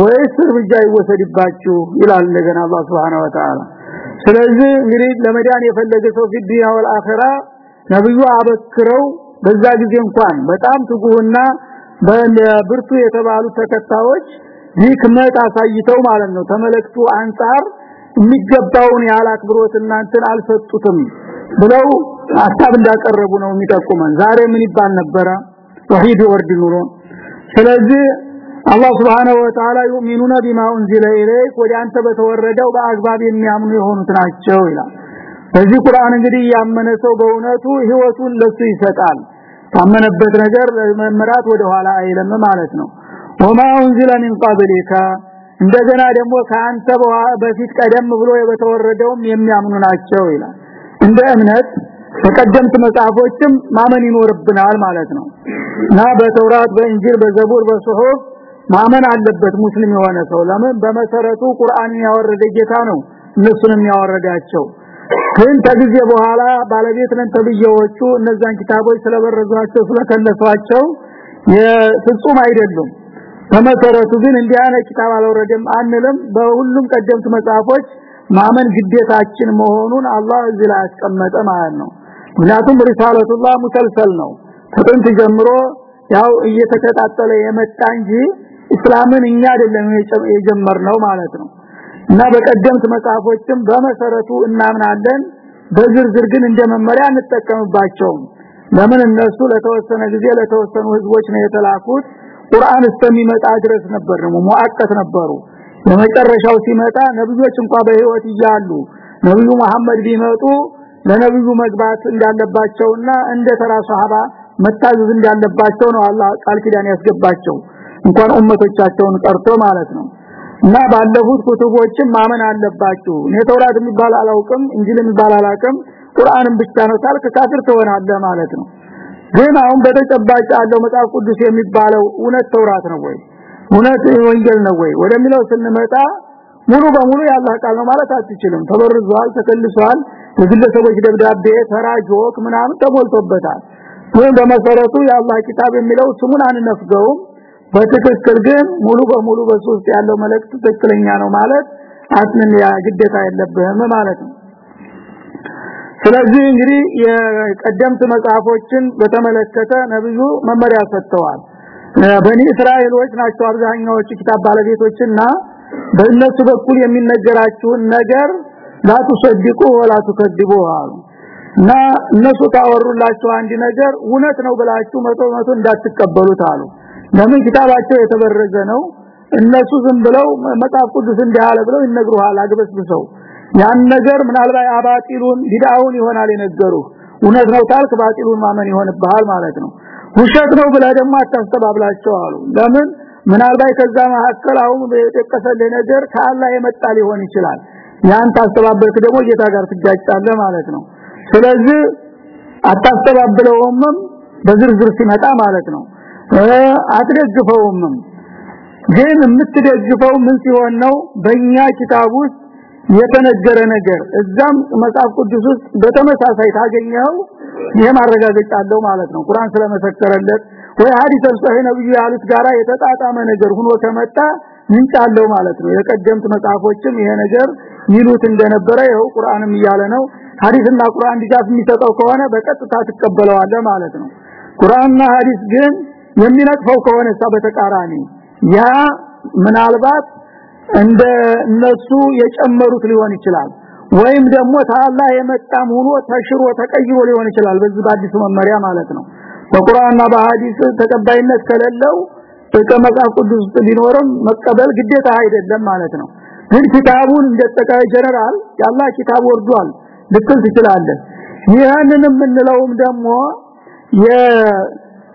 ወይስ እርምጃ ይወሰድባችሁ? ይላል እንደገና አላህ Subhanahu Wa Ta'ala ስለዚህ እንግዲህ ለመዳን የፈለገ ሰው ፊዲያ ወልአኺራ ነብዩ አበክረው በዛ ጊዜ እንኳን በጣም ትጉህና በብርቱ የተባሉ ተከታዮች ህክመት አሳይተው ማለት ነው። ተመለክቱ አንጻር የሚገባውን ያህል አክብሮት እናንተን አልሰጡትም ብለው ሐሳብ እንዳቀረቡ ነው የሚጠቁመን። ዛሬ ምን ይባል ነበረ? ወሂድ ወርድ ኑሮ። ስለዚህ አላህ Subhanahu Wa Ta'ala yu'minuna bima unzila ilayk ወደ አንተ በተወረደው በአግባብ የሚያምኑ የሆኑት ናቸው ይላል በዚህ ቁርአን እንግዲህ ያመነ ሰው በእውነቱ ህይወቱን ለሱ ይሰጣል። ታመነበት ነገር መመራት ወደ ኋላ አይለም ማለት ነው። ወማ unzila min qablika እንደገና ደግሞ ካንተ በፊት ቀደም ብሎ በተወረደውም የሚያምኑ ናቸው ይላል። እንደ እምነት ተቀደምት መጽሐፎችም ማመን ይኖርብናል ማለት ነው። እና በተውራት በእንጂል በዘቡር በሱሁፍ ማመን አለበት ሙስሊም የሆነ ሰው። ለምን? በመሰረቱ ቁርአንን ያወረደ ጌታ ነው እነሱንም ያወረዳቸው ግን ከጊዜ በኋላ ባለቤት ነን እነዛን ኪታቦች ስለበረዟቸው ስለከለሷቸው የፍጹም አይደሉም። በመሰረቱ ግን እንዲህ አይነት ኪታብ አልወረደም አንልም። በሁሉም ቀደምት መጽሐፎች ማመን ግዴታችን መሆኑን አላህ እዚህ ላይ አስቀመጠ ማለት ነው። ምክንያቱም ሪሳለቱላህ ሙሰልሰል ነው። ከጥንት ጀምሮ ያው እየተከታተለ የመጣ እንጂ እስላምን እኛ አይደለም የጀመርነው ማለት ነው እና በቀደምት መጽሐፎችም በመሰረቱ እናምናለን። በዝርዝር ግን እንደ መመሪያ እንጠቀምባቸውም ለምን እነሱ ለተወሰነ ጊዜ ለተወሰኑ ህዝቦች ነው የተላኩት? ቁርአን እስከሚመጣ ድረስ ነበር ነው ሙአቀት ነበሩ። የመጨረሻው ሲመጣ ነብዮች እንኳን በህይወት እያሉ ነብዩ መሐመድ ቢመጡ ለነብዩ መግባት እንዳለባቸውና እንደ ተራ ሷሃባ መታዘዝ እንዳለባቸው ነው አላህ ቃል ኪዳን ያስገባቸው። እንኳን ኡመቶቻቸውን ቀርቶ ማለት ነው እና ባለፉት ኩቱቦችም ማመን አለባችሁ። እኔ ተውራት የሚባል አላውቅም እንጂል የሚባል አላውቅም። ቁርአንን ብቻ ነው ታልክ ካፍር ትሆናለህ ማለት ነው። ግን አሁን በተጨባጭ ያለው መጽሐፍ ቅዱስ የሚባለው እውነት ተውራት ነው ወይ? እውነት ወንጌል ነው ወይ? ወደሚለው ስንመጣ ሙሉ በሙሉ ያላህ ቃል ነው ማለት አትችልም። ተበርዟል ተከልሷል የግለሰቦች ደብዳቤ ተራጆክ ምናምን ተሞልቶበታል። ግን በመሰረቱ የአላህ ኪታብ የሚለው ስሙን አንነፍገውም በትክክል ግን ሙሉ በሙሉ በሶስት ያለው መልእክት ትክክለኛ ነው ማለት አጥንን ያ ግዴታ የለብህም ማለት ነው። ስለዚህ እንግዲህ የቀደምት መጽሐፎችን በተመለከተ ነብዩ መመሪያ ሰጥተዋል። በኒ እስራኤሎች ናቸው አብዛኛዎቹ ኪታብ ባለቤቶችና በእነሱ በኩል የሚነገራችሁን ነገር ላትሰድቁ ወላ አሉ። እና እነሱ ታወሩላችሁ አንድ ነገር እውነት ነው ብላችሁ መቶ መቶ እንዳትቀበሉት አሉ ለምን ኪታባቸው የተበረዘ ነው? እነሱ ዝም ብለው መጽሐፍ ቅዱስ እንዳለ ብለው ይነግሩሃል አግበስብሰው። ያን ነገር ምናልባት አባጢሉን ቢዳውን ይሆናል የነገሩ እውነት ነው ታልክ ባጢሉን ማመን ይሆንብሃል ማለት ነው። ውሸት ነው ብለ ደግሞ አታስተባብላቸው አሉ። ለምን? ምናልባት ከዛ መካከል አሁን የጠቀሰልህ ነገር ከአላህ የመጣ ሊሆን ይችላል። ያን ታስተባበልክ ደግሞ ጌታ ጋር ትጋጫለህ ማለት ነው። ስለዚህ አታስተባብለውም በዝርዝር ሲመጣ ማለት ነው አትደግፈውም ግን የምትደግፈው ምን ሲሆን ነው? በእኛ ኪታብ ውስጥ የተነገረ ነገር። እዛም መጽሐፍ ቅዱስ ውስጥ በተመሳሳይ ታገኘው ይሄ ማረጋገጫ አለው ማለት ነው። ቁርአን ስለመሰከረለት ወይ ሐዲስ ሰሂህ ነብዩ ያሉት ጋራ የተጣጣመ ነገር ሆኖ ከመጣ ምንጭ አለው ማለት ነው። የቀደምት መጽሐፎችም ይሄ ነገር ይሉት እንደነበረ ይኸው ቁርአንም እያለ ነው። ሐዲስና ቁርአን ድጋፍ የሚሰጠው ከሆነ በቀጥታ ትቀበለዋለህ ማለት ነው። ቁርአንና ሐዲስ ግን የሚነቅፈው ከሆነ በተቃራኒ። ያ ምናልባት እንደ እነሱ የጨመሩት ሊሆን ይችላል። ወይም ደግሞ ታላ የመጣም ሆኖ ተሽሮ ተቀይሮ ሊሆን ይችላል። በዚህ በአዲሱ መመሪያ ማለት ነው። በቁርአንና በሐዲስ ተቀባይነት ከሌለው በመጽሐፍ ቅዱስ ቢኖርም መቀበል ግዴታ አይደለም ማለት ነው። ግን ኪታቡን እንደተቀበለ ጀነራል ያላ ኪታብ ወርዷል። ልትል ትችላለህ። ይህንን የምንለውም ደግሞ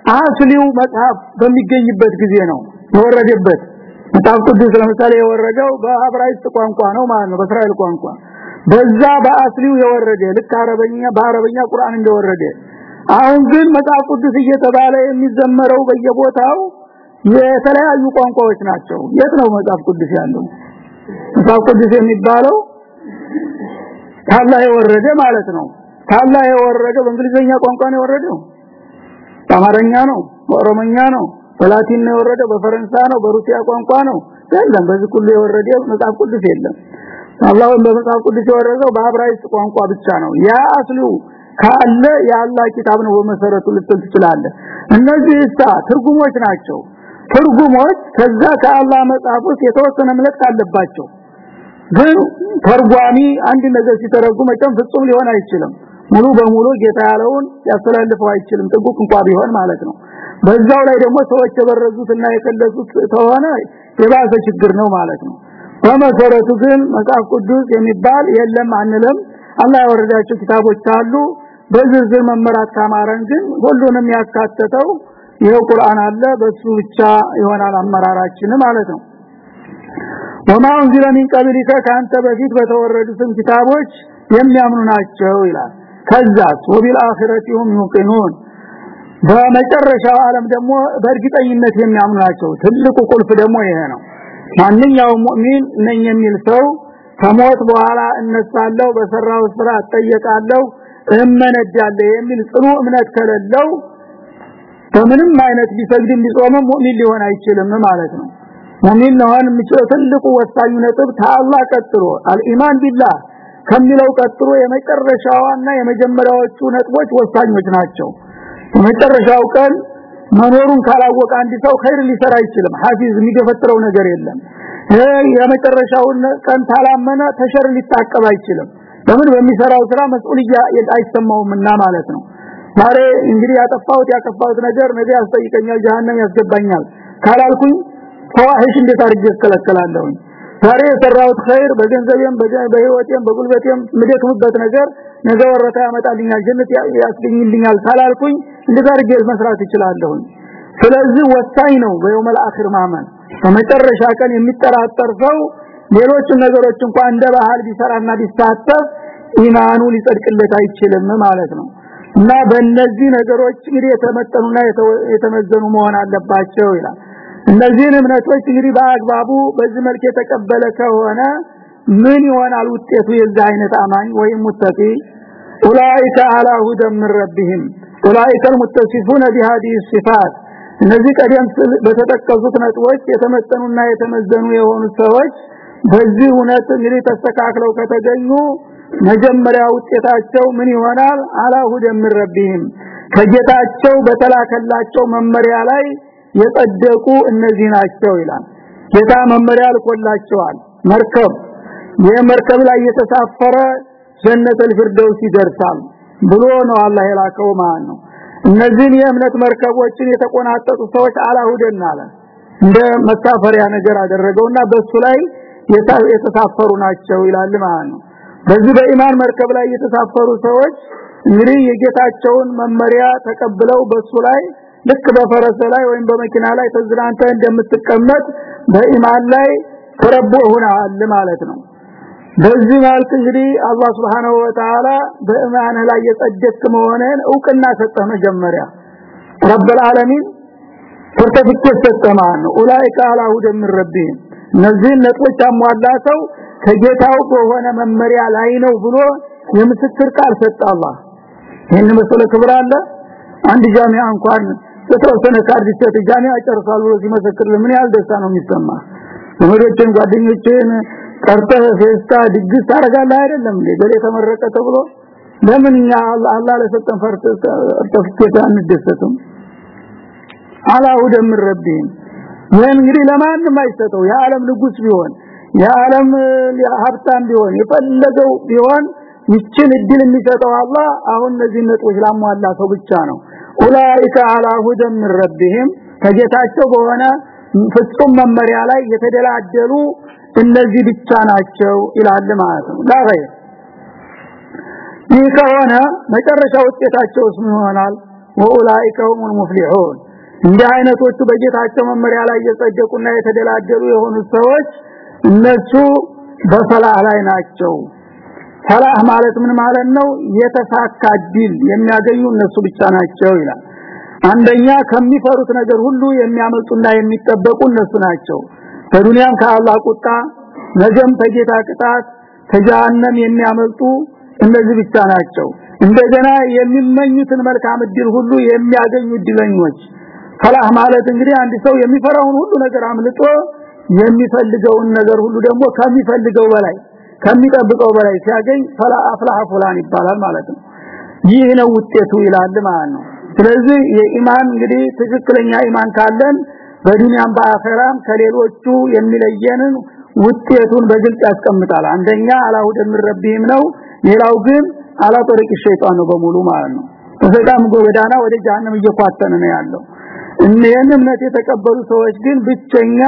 አስሊው መጽሐፍ በሚገኝበት ጊዜ ነው የወረደበት። መጽሐፍ ቅዱስ ለምሳሌ የወረደው በአብራይስጥ ቋንቋ ነው ማለት ነው በእስራኤል ቋንቋ። በዛ በአስሊው የወረደ ልክ አረበኛ በአረበኛ ቁርአን እንደወረደ። አሁን ግን መጽሐፍ ቅዱስ እየተባለ የሚዘመረው በየቦታው የተለያዩ ቋንቋዎች ናቸው። የት ነው መጽሐፍ ቅዱስ ያለው? መጽሐፍ ቅዱስ የሚባለው ታላ የወረደ ማለት ነው። ታላ የወረደ በእንግሊዘኛ ቋንቋ ነው የወረደው በአማርኛ ነው በኦሮሞኛ ነው በላቲን ነው የወረደው በፈረንሳ ነው በሩሲያ ቋንቋ ነው። የለም በዚህ ሁሉ የወረደ መጽሐፍ ቅዱስ የለም። አላህ በመጽሐፍ ቅዱስ የወረደው በአብራይስጥ ቋንቋ ብቻ ነው። ያ አስሉ ካለ የአላህ ኪታብ ነው ልትል ትችላለህ። እነዚህ ትርጉሞች ናቸው። ትርጉሞች ከዛ ከአላህ መጽሐፍ ውስጥ የተወሰነ መልእክት አለባቸው። ግን ተርጓሚ አንድ ነገር ሲተረጉም መቼም ፍጹም ሊሆን አይችልም ሙሉ በሙሉ ጌታ ያለውን ያስተላልፈው አይችልም። ጥቁቅ እንኳን ቢሆን ማለት ነው። በዛው ላይ ደግሞ ሰዎች የበረዙትና የከለሱት ተሆነ የባሰ ችግር ነው ማለት ነው። በመሰረቱ ግን መጽሐፍ ቅዱስ የሚባል የለም አንለም አላህ ያወረዳቸው ኪታቦች አሉ። በዝርዝር መመራት ካማረን ግን ሁሉንም ያካተተው ይሄው ቁርአን አለ። በሱ ብቻ ይሆናል አመራራችን ማለት ነው። ወማ እንዝለ ሚን ቀብሊከ ካንተ በፊት በተወረዱትም ኪታቦች የሚያምኑ ናቸው ይላል ከዛስ ወቢል አኺረቲሁም yuqinun በመጨረሻው ዓለም ደግሞ በእርግጠኝነት የሚያምኑ ናቸው። ትልቁ ቁልፍ ደግሞ ይሄ ነው። ማንኛውም ሙእሚን ነኝ የሚል ሰው ከሞት በኋላ እነሳለሁ በሰራው ስራ እጠየቃለሁ እመነዳለሁ የሚል ጽኑ እምነት ከሌለው በምንም አይነት ቢሰግድም ቢጾምም ሙእሚን ሊሆን አይችልም ማለት ነው። ሙእሚን ለሆን የሚችለው ትልቁ ወሳኙ ነጥብ ታላህ ቀጥሎ አልኢማን ቢላህ ከሚለው ቀጥሎ የመጨረሻዋና የመጀመሪያዎቹ ነጥቦች ወሳኞች ናቸው። የመጨረሻው ቀን መኖሩን ካላወቀ አንድ ሰው ኸይር ሊሰራ አይችልም። ሐፊዝ የሚገፈጥረው ነገር የለም። የመጨረሻውን ቀን ታላመነ ተሸር ሊታቀብ አይችልም። ለምን? በሚሰራው ስራ መስኡልያ አይሰማውምና ማለት ነው። ዛሬ እንግዲህ ያጠፋሁት ያከፋሁት ነገር ነገ ያስጠይቀኛል ጀሃነም ያስገባኛል። ካላልኩኝ ፈዋሂሽ እንዴት አድርጌ እከለከላለሁ ዛሬ የሰራሁት ኸይር በገንዘቤም በህይወቴም በጉልበቴም ምደክምበት ነገር ነገ ወረታ ያመጣልኛል ጀነት ያስገኝልኛል ካላልኩኝ እንዴት አድርጌ መስራት እችላለሁ ስለዚህ ወሳኝ ነው በየውመል አኺር ማመን። በመጨረሻ ቀን የሚጠራጠር ሰው ሌሎች ነገሮች እንኳን እንደ ባህል ቢሰራና ቢሳተፍ ኢማኑ ሊጸድቅለት አይችልም ማለት ነው። እና በእነዚህ ነገሮች እንግዲህ የተመጠኑና የተመዘኑ መሆን አለባቸው ይላል እነዚህን እምነቶች እንግዲህ በአግባቡ በዚህ መልክ የተቀበለ ከሆነ ምን ይሆናል ውጤቱ የዚህ አይነት አማኝ ወይም ሙተቂ ኡላኢከ አላ ሁደን ምን ረቢህም ኡላኢከ المتصفون بهذه الصفات እነዚህ ቀደም በተጠቀሱት ነጥቦች የተመጠኑና የተመዘኑ የሆኑ ሰዎች በዚህ እውነት እንግዲህ ተስተካክለው ከተገኙ መጀመሪያ ውጤታቸው ምን ይሆናል አላ ሁደን ምን ረቢህም ከጌታቸው በተላከላቸው መመሪያ ላይ የጸደቁ እነዚህ ናቸው ይላል። ጌታ መመሪያ ልኮላቸዋል መርከብ የመርከብ ላይ የተሳፈረ ጀነተል ፊርደውስ ይደርሳል ብሎ ነው አላህ የላከው ማለት ነው። እነዚህን የእምነት መርከቦችን የተቆናጠጡ ሰዎች አላሁደን አለ። እንደ መሳፈሪያ ነገር አደረገውና በሱ ላይ የተሳፈሩ ናቸው ይላል ማለት ነው። በዚህ በኢማን መርከብ ላይ የተሳፈሩ ሰዎች እንግዲህ የጌታቸውን መመሪያ ተቀብለው በሱ ላይ ልክ በፈረሰ ላይ ወይም በመኪና ላይ ተዝናንተ እንደምትቀመጥ በኢማን ላይ ተረቦሁናል ማለት ነው። በዚህ መልክ እንግዲህ አላህ Subhanahu Wa Ta'ala በእማን ላይ የጸደቅ መሆነን እውቅና ሰጠ መጀመሪያ። ረብል ዓለሚን ሰርተፊኬት ሰጠ ኡላኢካ አላ ሁደም ረቢሂም እነዚህን ነጥቦች አሟላ ሰው ከጌታው በሆነ መመሪያ ላይ ነው ብሎ የምስክር ቃል ሰጣ አላህ። ይህን ክብር አለ? አንድ ጃሚዓ እንኳን የተወሰነ ካርድ ሲሰጥ ጃሚዓ ጨርሷል ብሎ ሲመሰክር ምን ያህል ደስታ ነው የሚሰማ ዘመዶችን ጓደኞችን ቀርተህ ፌስታ ድግስ ታረጋለህ አይደለም እንዴ? ገሌ ተመረቀ ተብሎ ለምን አላህ ለሰጠን ፈርተ ተፍከታ እንደሰተም አላሁ ደም ረቢን። ይሄን እንግዲህ ለማንም አይሰጠው። የዓለም ንጉስ ቢሆን የዓለም ሀብታም ቢሆን የፈለገው ቢሆን ይችን እድል የሚሰጠው አላህ አሁን እነዚህ ነጥቦች ላሟላ ሰው ብቻ ነው ኡላኢከ አላ ሁደን ሚን ረቢህም ከጌታቸው በሆነ ፍጹም መመሪያ ላይ የተደላደሉ እነዚህ ብቻ ናቸው ይላል ማለት ነው። ላገይ ይህ ከሆነ መጨረሻ ውጤታቸውስ ምን ይሆናል። ወኡላኢከ ሁሙል ሙፍሊሑን። እንዲህ አይነቶቹ በጌታቸው መመሪያ ላይ የጸደቁና የተደላደሉ የሆኑ ሰዎች እነሱ በፈላህ ላይ ናቸው ፈላህ ማለት ምን ማለት ነው? የተሳካ ድል የሚያገኙ እነሱ ብቻ ናቸው ይላል። አንደኛ ከሚፈሩት ነገር ሁሉ የሚያመልጡና የሚጠበቁ እነሱ ናቸው። በዱንያም ከአላህ ቁጣ ነገም ከጌታ ቅጣት ከጀሃነም የሚያመልጡ እነዚህ ብቻ ናቸው። እንደገና የሚመኙትን መልካም እድል ሁሉ የሚያገኙ እድለኞች። ፈላህ ማለት እንግዲህ አንድ ሰው የሚፈራውን ሁሉ ነገር አምልጦ የሚፈልገውን ነገር ሁሉ ደግሞ ከሚፈልገው በላይ ከሚጠብቀው በላይ ሲያገኝ ፈላ አፍላህ ፉላን ይባላል ማለት ነው። ይህ ነው ውጤቱ ይላል ማለት ነው። ስለዚህ የኢማን እንግዲህ ትክክለኛ ኢማን ካለን በዱንያም በአኺራም ከሌሎቹ የሚለየንን ውጤቱን በግልጽ ያስቀምጣል። አንደኛ አላሁ ደምረብህም ነው። ሌላው ግን አላ ጠሪቅ ሸይጣን ነው በሙሉ ማለት ነው። በሰላም ጎዳና ወደ ጀሃነም እየኳተነ ነው ያለው። እነየን እምነት የተቀበሉ ሰዎች ግን ብቸኛ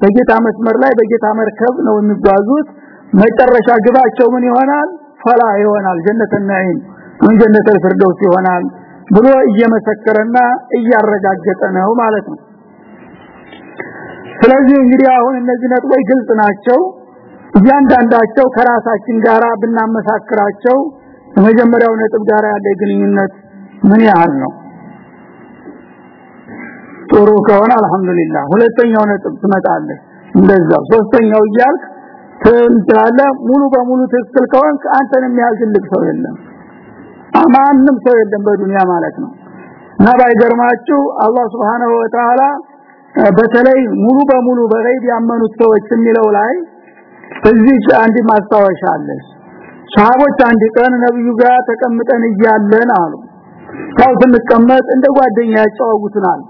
በጌታ መስመር ላይ በጌታ መርከብ ነው የሚጓዙት መጨረሻ ግባቸው ምን ይሆናል? ፈላ ይሆናል ጀነተ ነዒም ምን ጀነተ ፍርደውስ ይሆናል ብሎ እየመሰከረና እያረጋገጠ ነው ማለት ነው። ስለዚህ እንግዲህ አሁን እነዚህ ነጥቦች ግልጽ ናቸው። እያንዳንዳቸው ከራሳችን ጋራ ብናመሳክራቸው የመጀመሪያው ነጥብ ጋር ያለ ግንኙነት ምን ያህል ነው? ጥሩ ከሆነ አልহামዱሊላህ ሁለተኛው ነጥብ ትመጣለህ እንደዛው። ሶስተኛው እያልክ ትንትላለ ሙሉ በሙሉ ትክክል ከሆንክ አንተን የሚያህል ትልቅ ሰው የለም። ማንም ሰው የለም በዱንያ ማለት ነው። እና ባይገርማችሁ አላህ Subhanahu Wa Ta'ala በተለይ ሙሉ በሙሉ በገይብ ያመኑት ሰዎች የሚለው ላይ እዚህ አንድ ማስታወሻ አለ። ሰሃቦች አንድ ቀን ነብዩ ጋር ተቀምጠን እያለን አሉ። ታው ስንቀመጥ እንደ ጓደኛ ያጫወቱናል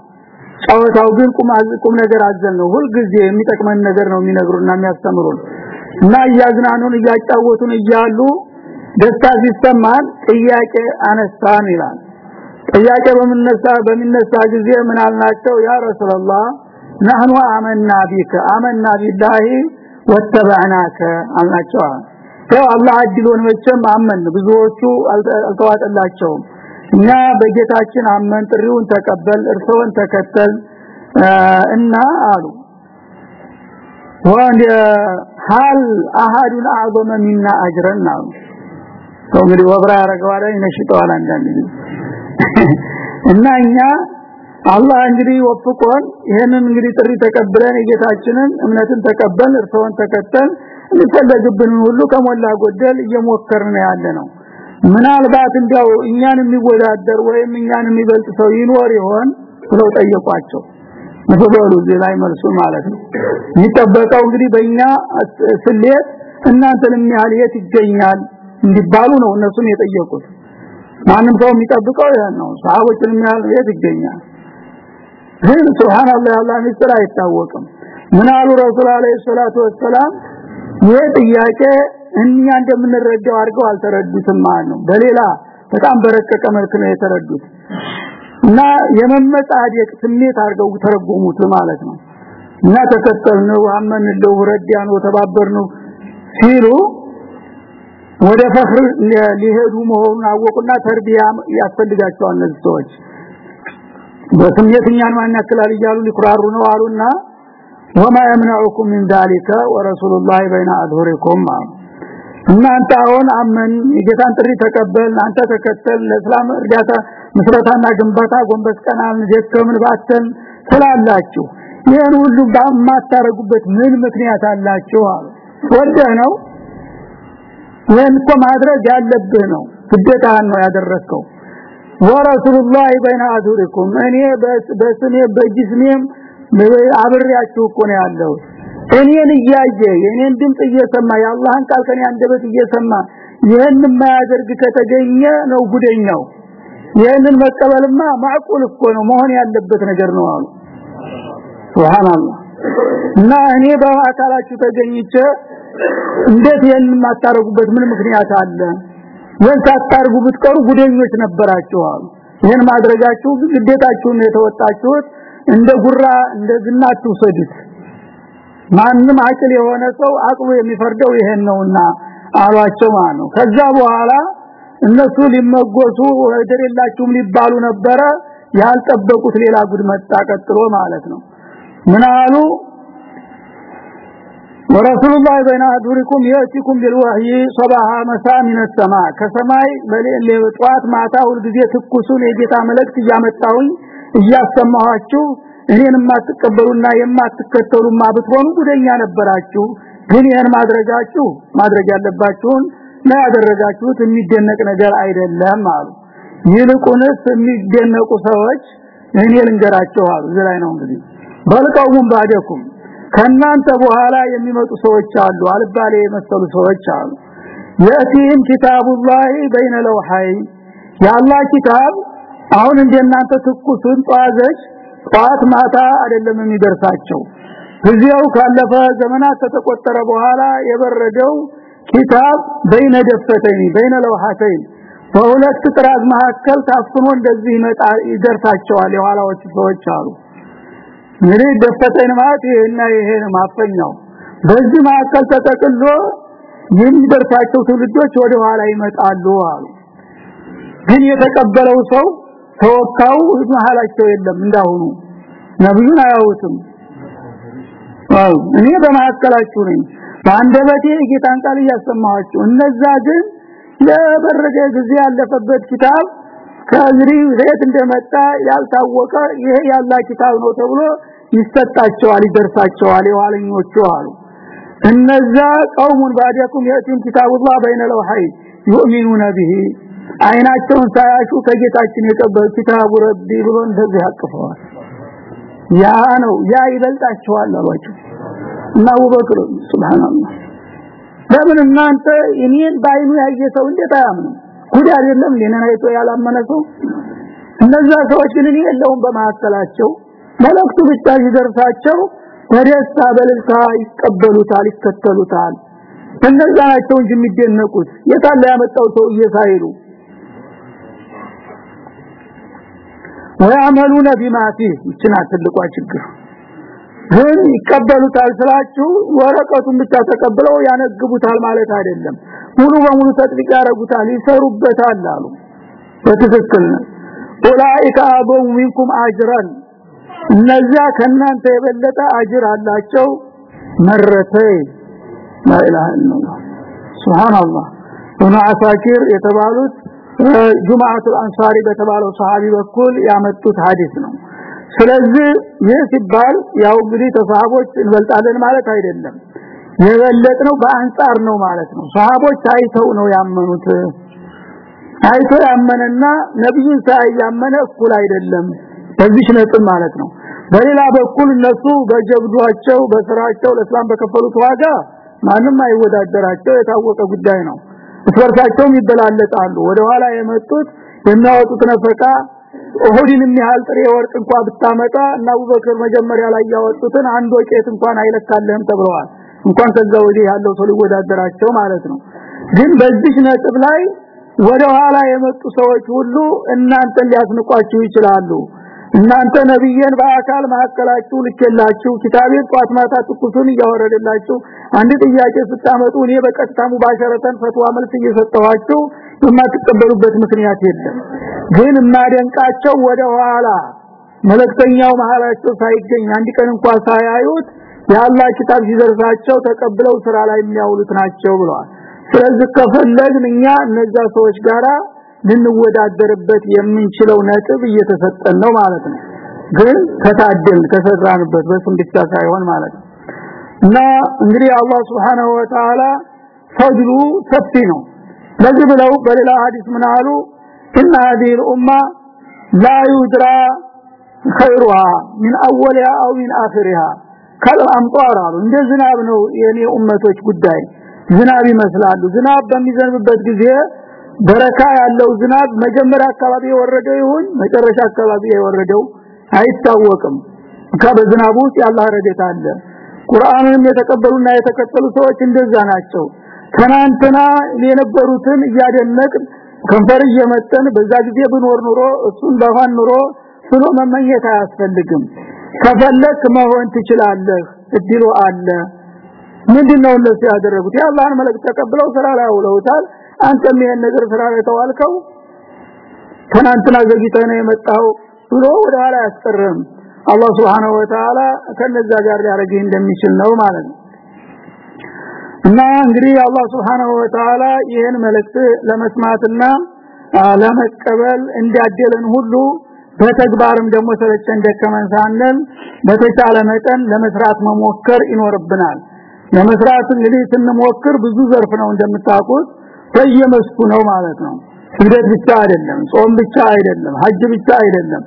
ጫወታው ግን ቁም ቁም ነገር አዘል ነው። ሁል ጊዜ የሚጠቅመን ነገር ነው የሚነግሩና የሚያስተምሩን እና እያዝናኑን እያጫወቱን እያሉ ደስታ ሲሰማን ጥያቄ አነሳን ይላል ጥያቄ በመነሳ በሚነሳ ጊዜ ምን አልናቸው ያ ረሱላህ نحن آمنا بك آمنا بالله واتبعناك አልናቸው ያው አላህ አድሎን መቼም አመን ብዙዎቹ አልተዋጠላቸውም እኛ በጌታችን አመን ጥሪውን ተቀበል እርሶን ተከተል እና አሉ ወንድ ሀል አሃዱን አዕዘመ ሚና አጅረን ነው። እንግዲህ ወብራ ያረጋዋል ይነሽጠዋል አንዳንድ እና እኛ አላህ እንግዲህ ወፍቆን ይሄንን እንግዲህ ጥሪ ተቀብለን የጌታችንን እምነትን ተቀበል እርሶን ተከተል ሊፈለግብን ሁሉ ከሞላ ጎደል እየሞከርን ያለ ነው። ምናልባት እንዲያው እኛን የሚወዳደር ወይም እኛን የሚበልጥ ሰው ይኖር ይሆን ብለው ጠየቋቸው። መተበሉ እዚህ ላይ መልሱ ማለት ነው የሚጠበቀው እንግዲህ በእኛ ስሌት እናንተን የሚያህል የት ይገኛል እንዲባሉ ነው እነሱም የጠየቁት። ማንም ሰው የሚጠብቀው ያን ነው። ሰሃቦችን የሚያህል የት ይገኛል? ግን ሱብሃንአላህ አላህ ምስጢር አይታወቅም። ምን አሉ ረሱል አለይሂ ሰላቱ ወሰላም? ይህ ጥያቄ እኛ እንደምንረዳው አድርገው አልተረዱትም ማለት ነው። በሌላ በጣም በረቀቀ መልክ ነው የተረዱት እና የመመጻደቅ ስሜት አድርገው ተረጎሙት ማለት ነው እና ተከተልነው አመንለው ረዳነው ተባበርነው ሲሉ ወደ ፈኽር ሊሄዱ መሆኑን አወቁና ተርቢያ ያስፈልጋቸዋል እነዚህ ሰዎች በስሜትኛን ማን ያክላል እያሉ ሊኩራሩ ነው አሉና ወማ يمنعكم من ذلك ورسول الله بين اظهركم እናንተ አሁን አመን የጌታን ጥሪ ተቀበል አንተ ተከተል ለእስላም እርዳታ መስረታና ግንባታ ጎንበስ ቀና ደከምን ባተን ስላላችሁ ይሄን ሁሉ ባማታረጉበት ምን ምክንያት አላችሁ አሉ። ወደህ ነው? ይሄን እኮ ማድረግ ያለብህ ነው። ግዴታ ነው ያደረከው ወረሱሉላህ በይና አዙሪኩም እኔ በስሜ በጅስሜም አብሬያችሁ እኮ ነው ያለው እኔን እያየ የኔን ድምጽ እየሰማ የአላህን ቃል ከኔ አንደበት እየሰማ ይሄን የማያደርግ ከተገኘ ነው ጉደኛው ይሄንን መቀበልማ ማዕቁል እኮ ነው መሆን ያለበት ነገር ነው አሉ። ሱብሃንአላህ። እና እኔ በአካላችሁ ተገኝቼ እንዴት ይሄን የማታረጉበት ምን ምክንያት አለ? ይሄን ሳታርጉ ብትቀሩ ጉደኞች ነበራችሁ አሉ። ይሄን ማድረጋችሁ ግዴታችሁን የተወጣችሁት። እንደ ጉራ እንደ ዝና አትውሰዱት። ማንም አቅል የሆነ ሰው አቅሉ የሚፈርደው ይሄን ነውና አሏቸው ማለት ነው። ከዛ በኋላ እነሱ ሊመጎሱ ወደሌላችሁም ሊባሉ ነበረ ያልጠበቁት ሌላ ጉድ መጣ ቀጥሎ ማለት ነው ምን አሉ ورسول الله بين أدوركم يأتيكم بالوحي صباحا مساء من السماء ከሰማይ ለጧት ማታ ሁሉ ጊዜ ትኩሱን የጌታ መልእክት እያመጣሁኝ እያሰማኋችሁ እኔን የማትቀበሉና የማትከተሉማ ብትሆኑ ጉደኛ ነበራችሁ ግን ይሄን ማድረጋችሁ ማድረግ ያለባችሁን ነው ያደረጋችሁት። የሚደነቅ ነገር አይደለም አሉ። ይልቁንስ የሚደነቁ ሰዎች እኔ ልንገራቸው አሉ። ዘላይ ነው እንግዲህ በልቀውም ባደኩም ከናንተ በኋላ የሚመጡ ሰዎች አሉ። አልባሌ የመሰሉ ሰዎች አሉ። የቲም ኪታቡላሂ በይነ ለውሐይ የአላህ ኪታብ አሁን እንደናንተ ትኩሱን ጧዘች ጧት ማታ አይደለም የሚደርሳቸው። ጊዜው ካለፈ ዘመናት ከተቆጠረ በኋላ የበረደው ኪታብ በይነ ደፈተኝ በይነ ለውሐተኝ በሁለት ጥራዝ መካከል ታፍኖ እንደዚህ ይመጣ ይደርሳቸዋል የኋላዎች ሰዎች አሉ። እንግዲህ ደፈተኝ ማለት ይሄና ይሄ ማፈኛው። በዚህ መካከል ተጠቅሎ የሚደርሳቸው ትውልዶች ወደ ኋላ ይመጣሉ አሉ። ግን የተቀበለው ሰው ተወካው መሐላቸው የለም እንዳሁኑ። ነብዩን አያውትም አው እኔ በመሐከላችሁ ነኝ በአንደበቴ ጌታን ቃል እያሰማኋችሁ እነዛ ግን የበረደ ጊዜ ያለፈበት ኪታብ ከእንግዲህ ዘይት እንደመጣ ያልታወቀ ይሄ ያላ ኪታብ ነው ተብሎ ይሰጣቸዋል ይደርሳቸዋል የኋለኞቹ አሉ። እነዛ ቀውሙን ባዲያኩም የእቲም ኪታቡላህ በይነ ለውሐይ ዩእሚኑነ ቢሂ። አይናቸውን ሳያሹ ከጌታችን የቀበል ኪታቡ ረቢ ብሎ እንደዚህ አቅፈዋል። ያ ነው ያ ይበልጣቸዋል አሏቸው እና አቡበክር ሱብሃንአላህ። ለምን እናንተ እኔን ባይኑ ያየ ሰው እንዴት አያምንም? ጉድ አይደለም? ለኔን አይቶ ያላመነ ሰው? እነዛ ሰዎች ግን እኔ የለውም በማከላቸው መልእክቱ ብቻ ይደርሳቸው በደስታ በልልታ ይቀበሉታል ይከተሉታል። እነዛ ናቸው እንጂ የሚደነቁት። የታለ ያመጣው ሰው እየሳይሉ? ወያመሉነ ቢማ ፊህ። ትልቋ ችግር ግን ይቀበሉታል ስላችሁ ወረቀቱን ብቻ ተቀብለው ያነግቡታል ማለት አይደለም። ሙሉ በሙሉ ተጥቂቅ ያረጉታል ይሰሩበታል አሉ። በትክክል ኡላኢካ አበው ሚንኩም አጅራን እነዚያ ከናንተ የበለጠ አጅር አላቸው። መረተይ ላኢላሃ ኢላላህ ሱብሃንአላህ። ኡና አሳኪር የተባሉት ጁማዓቱል አንሳሪ በተባለው ሰሃቢ በኩል ያመጡት ሐዲስ ነው ስለዚህ ይህ ሲባል ያው እንግዲህ ተሳሃቦች እንበልጣለን ማለት አይደለም። የበለጥ ነው በአንጻር ነው ማለት ነው። ሰሃቦች አይተው ነው ያመኑት። አይቶ ያመነና ነብዩን ሳያመነ እኩል አይደለም። በዚህ ነጥብ ማለት ነው። በሌላ በኩል እነሱ በጀብዷቸው በስራቸው ለእስላም በከፈሉት ዋጋ ማንም አይወዳደራቸው የታወቀ ጉዳይ ነው። እስወርሳቸው ይበላለጣሉ። ወደ የመጡት የሚያወጡት ነፈቃ ኡሁድንም ያህል ጥሬ ወርቅ እንኳን ብታመጣ እና አቡበክር መጀመሪያ ላይ ያወጡትን አንድ ወቄት እንኳን አይለካልህም ተብለዋል። እንኳን ከዛ ወዲህ ያለው ሰው ሊወዳደራቸው ማለት ነው። ግን በዚህ ነጥብ ላይ ወደ ኋላ የመጡ ሰዎች ሁሉ እናንተን ሊያስንቋችሁ ይችላሉ። እናንተ ነብይን በአካል ማከላችሁ ልከላችሁ ኪታቤን ጧት ማታ ትኩሱን እያወረደላችሁ አንድ ጥያቄ ስታመጡ እኔ በቀጥታ ሙባሸረተን ፈትዋ መልስ እየሰጠኋችሁ የማትቀበሉበት ምክንያት የለም። ግን ማደንቃቸው ወደ ኋላ መልእክተኛው መሃላቸው ሳይገኝ አንድ ቀን እንኳን ሳያዩት የአላህ ኪታብ ሲደርሳቸው ተቀብለው ስራ ላይ የሚያውሉት ናቸው ብለዋል። ስለዚህ ከፈለግን እኛ እነዛ ሰዎች ጋራ ልንወዳደርበት የምንችለው ነጥብ እየተሰጠን ነው ማለት ነው። ግን ከታደል ከሰራንበት በስም ሳይሆን ማለት ነው። እና እንግዲህ አላህ Subhanahu Wa Ta'ala ፈድሉ ሰፊ ነው ለዚህ ብለው በሌላ ሐዲስ ምን አሉ ان هذه الامه لا يدرى خيرها من اولها او من اخرها ከልአምጧር አሉ እንደ ዝናብ ነው የኔ ኡመቶች ጉዳይ ዝናብ ይመስላሉ ዝናብ በሚዘንብበት ጊዜ በረካ ያለው ዝናብ መጀመሪያ አካባቢ የወረደው ይሁን መጨረሻ አካባቢ የወረደው አይታወቅም ከበዝናቡ ውስጥ ያላህ ረደት አለ ቁርአንንም የተቀበሉና የተከተሉ ሰዎች እንደዛ ናቸው ትናንትና የነበሩትን እያደነቅን ከንፈር እየመጠን በዛ ጊዜ ብኖር ኑሮ እሱን ባፋን ኑሮ ብሎ መመኘት አያስፈልግም። ከፈለክ መሆን ትችላለህ እድሉ አለ። ምንድነው እነሱ ያደረጉት? የአላህን መልእክት ተቀብለው ስራ ላይ አውለውታል። አንተም ይሄን ነገር ስራ ላይ ተዋልከው ትናንትና ዘግይተህ ነው የመጣው ብሎ ወደ ኋላ ያስቀርም አላህ Subhanahu Wa Ta'ala ከነዛ ጋር ሊያረግህ እንደሚችል ነው ማለት ነው እና እንግዲህ አላህ Subhanahu Wa Ta'ala ይሄን መልእክት ለመስማትና ለመቀበል እንዲያደለን ሁሉ በተግባርም ደግሞ ሰለቸን ደከመን ሳንል በተቻለ መጠን ለመስራት መሞከር ይኖርብናል። ለመስራት እንግዲህ ስንሞክር ብዙ ዘርፍ ነው እንደምታውቁት በየመስኩ ነው ማለት ነው። ስግደት ብቻ አይደለም ጾም ብቻ አይደለም ሀጅ ብቻ አይደለም።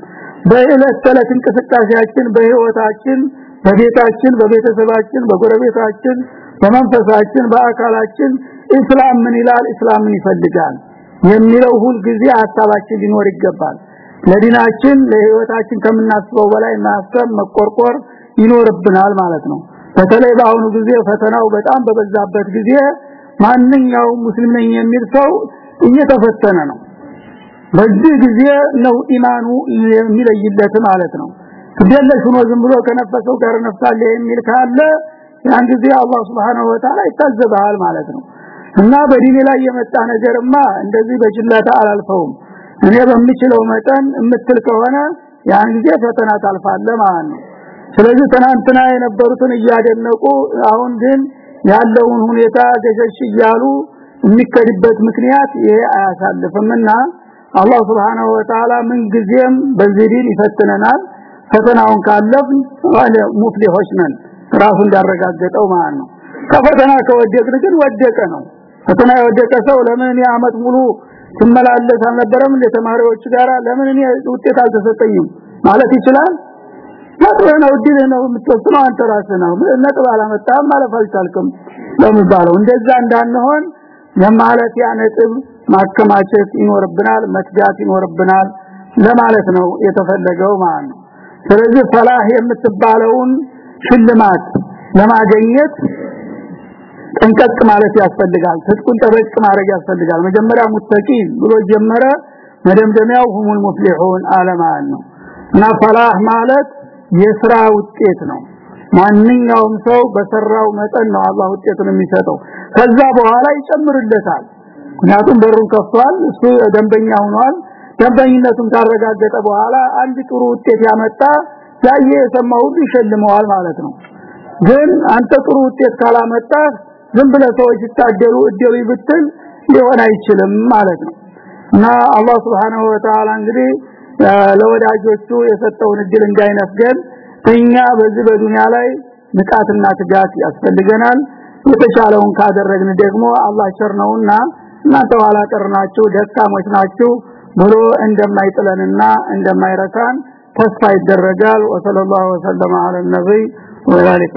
በእለት ተለት እንቅስቃሴያችን በህይወታችን በቤታችን በቤተሰባችን በጎረቤታችን በመንፈሳችን በአካላችን እስላም ምን ይላል? እስላም ምን ይፈልጋል? የሚለው ሁሉ ጊዜ ሐሳባችን ሊኖር ይገባል። ለዲናችን ለህይወታችን ከምናስበው በላይ ማሰብ መቆርቆር ይኖርብናል ማለት ነው። በተለይ በአሁኑ ጊዜ ፈተናው በጣም በበዛበት ጊዜ ማንኛውም ሙስሊም ነኝ የሚል ሰው እየተፈተነ ነው። በዚህ ጊዜ ነው ኢማኑ የሚለይለት ማለት ነው ግደለሽ ሆኖ ዝም ብሎ ከነፈሰው ጋር ነፍሳለ የሚል ካለ ያን ጊዜ አላህ Subhanahu Wa Ta'ala ይታዘባል ማለት ነው። እና በዲኔ ላይ የመጣ ነገርማ እንደዚህ በጅላታ አላልፈውም። እኔ በምችለው መጠን እምትል ከሆነ ያን ጊዜ ፈተና ታልፋለ ማለት ነው። ስለዚህ ትናንትና የነበሩትን እያደነቁ አሁን ግን ያለውን ሁኔታ ገሸሽ እያሉ የሚከድበት ምክንያት ይሄ አያሳልፍምና አላህ Subhanahu Wa Ta'ala ምን ጊዜም በዚህ ዲን ይፈትነናል ፈተናውን ካለፍን ወለ ሙፍሊሆች ነን። ራሱ እንዳረጋገጠው ማለት ነው። ከፈተና ከወደቅን ግን ወደቀ ነው። ፈተና የወደቀ ሰው ለምን ያመት ሙሉ ትመላለስ አልነበረም? እንደ ተማሪዎች ጋር ለምን ውጤት አልተሰጠኝም ማለት ይችላል? ነው እድል ነው የምትወስነው አንተ ራስህ ነው። ነጥብ አላመጣም ማለት አልቻልክም። ለምባለው እንደዛ እንዳንሆን የማለት ያ ነጥብ ማከማቸት ይኖርብናል መትጋት ይኖርብናል ለማለት ነው የተፈለገው ማለት ነው ስለዚህ ፈላህ የምትባለውን ሽልማት ለማገኘት ጠንቀቅ ማለት ያስፈልጋል ትጥቁን ጠበቅ ማድረግ ያስፈልጋል። መጀመሪያ ሙተቂ ብሎ ጀመረ መደምደሚያው ሁሙል ሙፍሊሁን አለማን ነው። እና ፈላህ ማለት የስራ ውጤት ነው። ማንኛውም ሰው በሰራው መጠን ነው አላህ ውጤቱን የሚሰጠው። ከዛ በኋላ ይጨምርለታል። ምክንያቱም በሩን ከፍቷል እሱ ደንበኛ ሆኗል ደንበኝነቱን ካረጋገጠ በኋላ አንድ ጥሩ ውጤት ያመጣ ያየ የሰማው ይሸልመዋል ማለት ነው። ግን አንተ ጥሩ ውጤት ካላመጣ ዝም ብለ ሰዎች ይታደሉ እደሉ ብትል ሊሆን አይችልም ማለት ነው። እና አላህ Subhanahu Wa Ta'ala እንግዲህ ለወዳጆቹ የሰጠውን እድል እንዳይነፍገን እኛ በዚህ በዱንያ ላይ ንቃትና ትጋት ያስፈልገናል። የተቻለውን ካደረግን ደግሞ አላህ ቸር ነውና እናንተ ኋላ ቀርናችሁ ደካሞች ናችሁ ብሎ እንደማይጥለንና እንደማይረሳን ተስፋ ይደረጋል። ወሰለላሁ ዐለ ነብይ ወላሊካ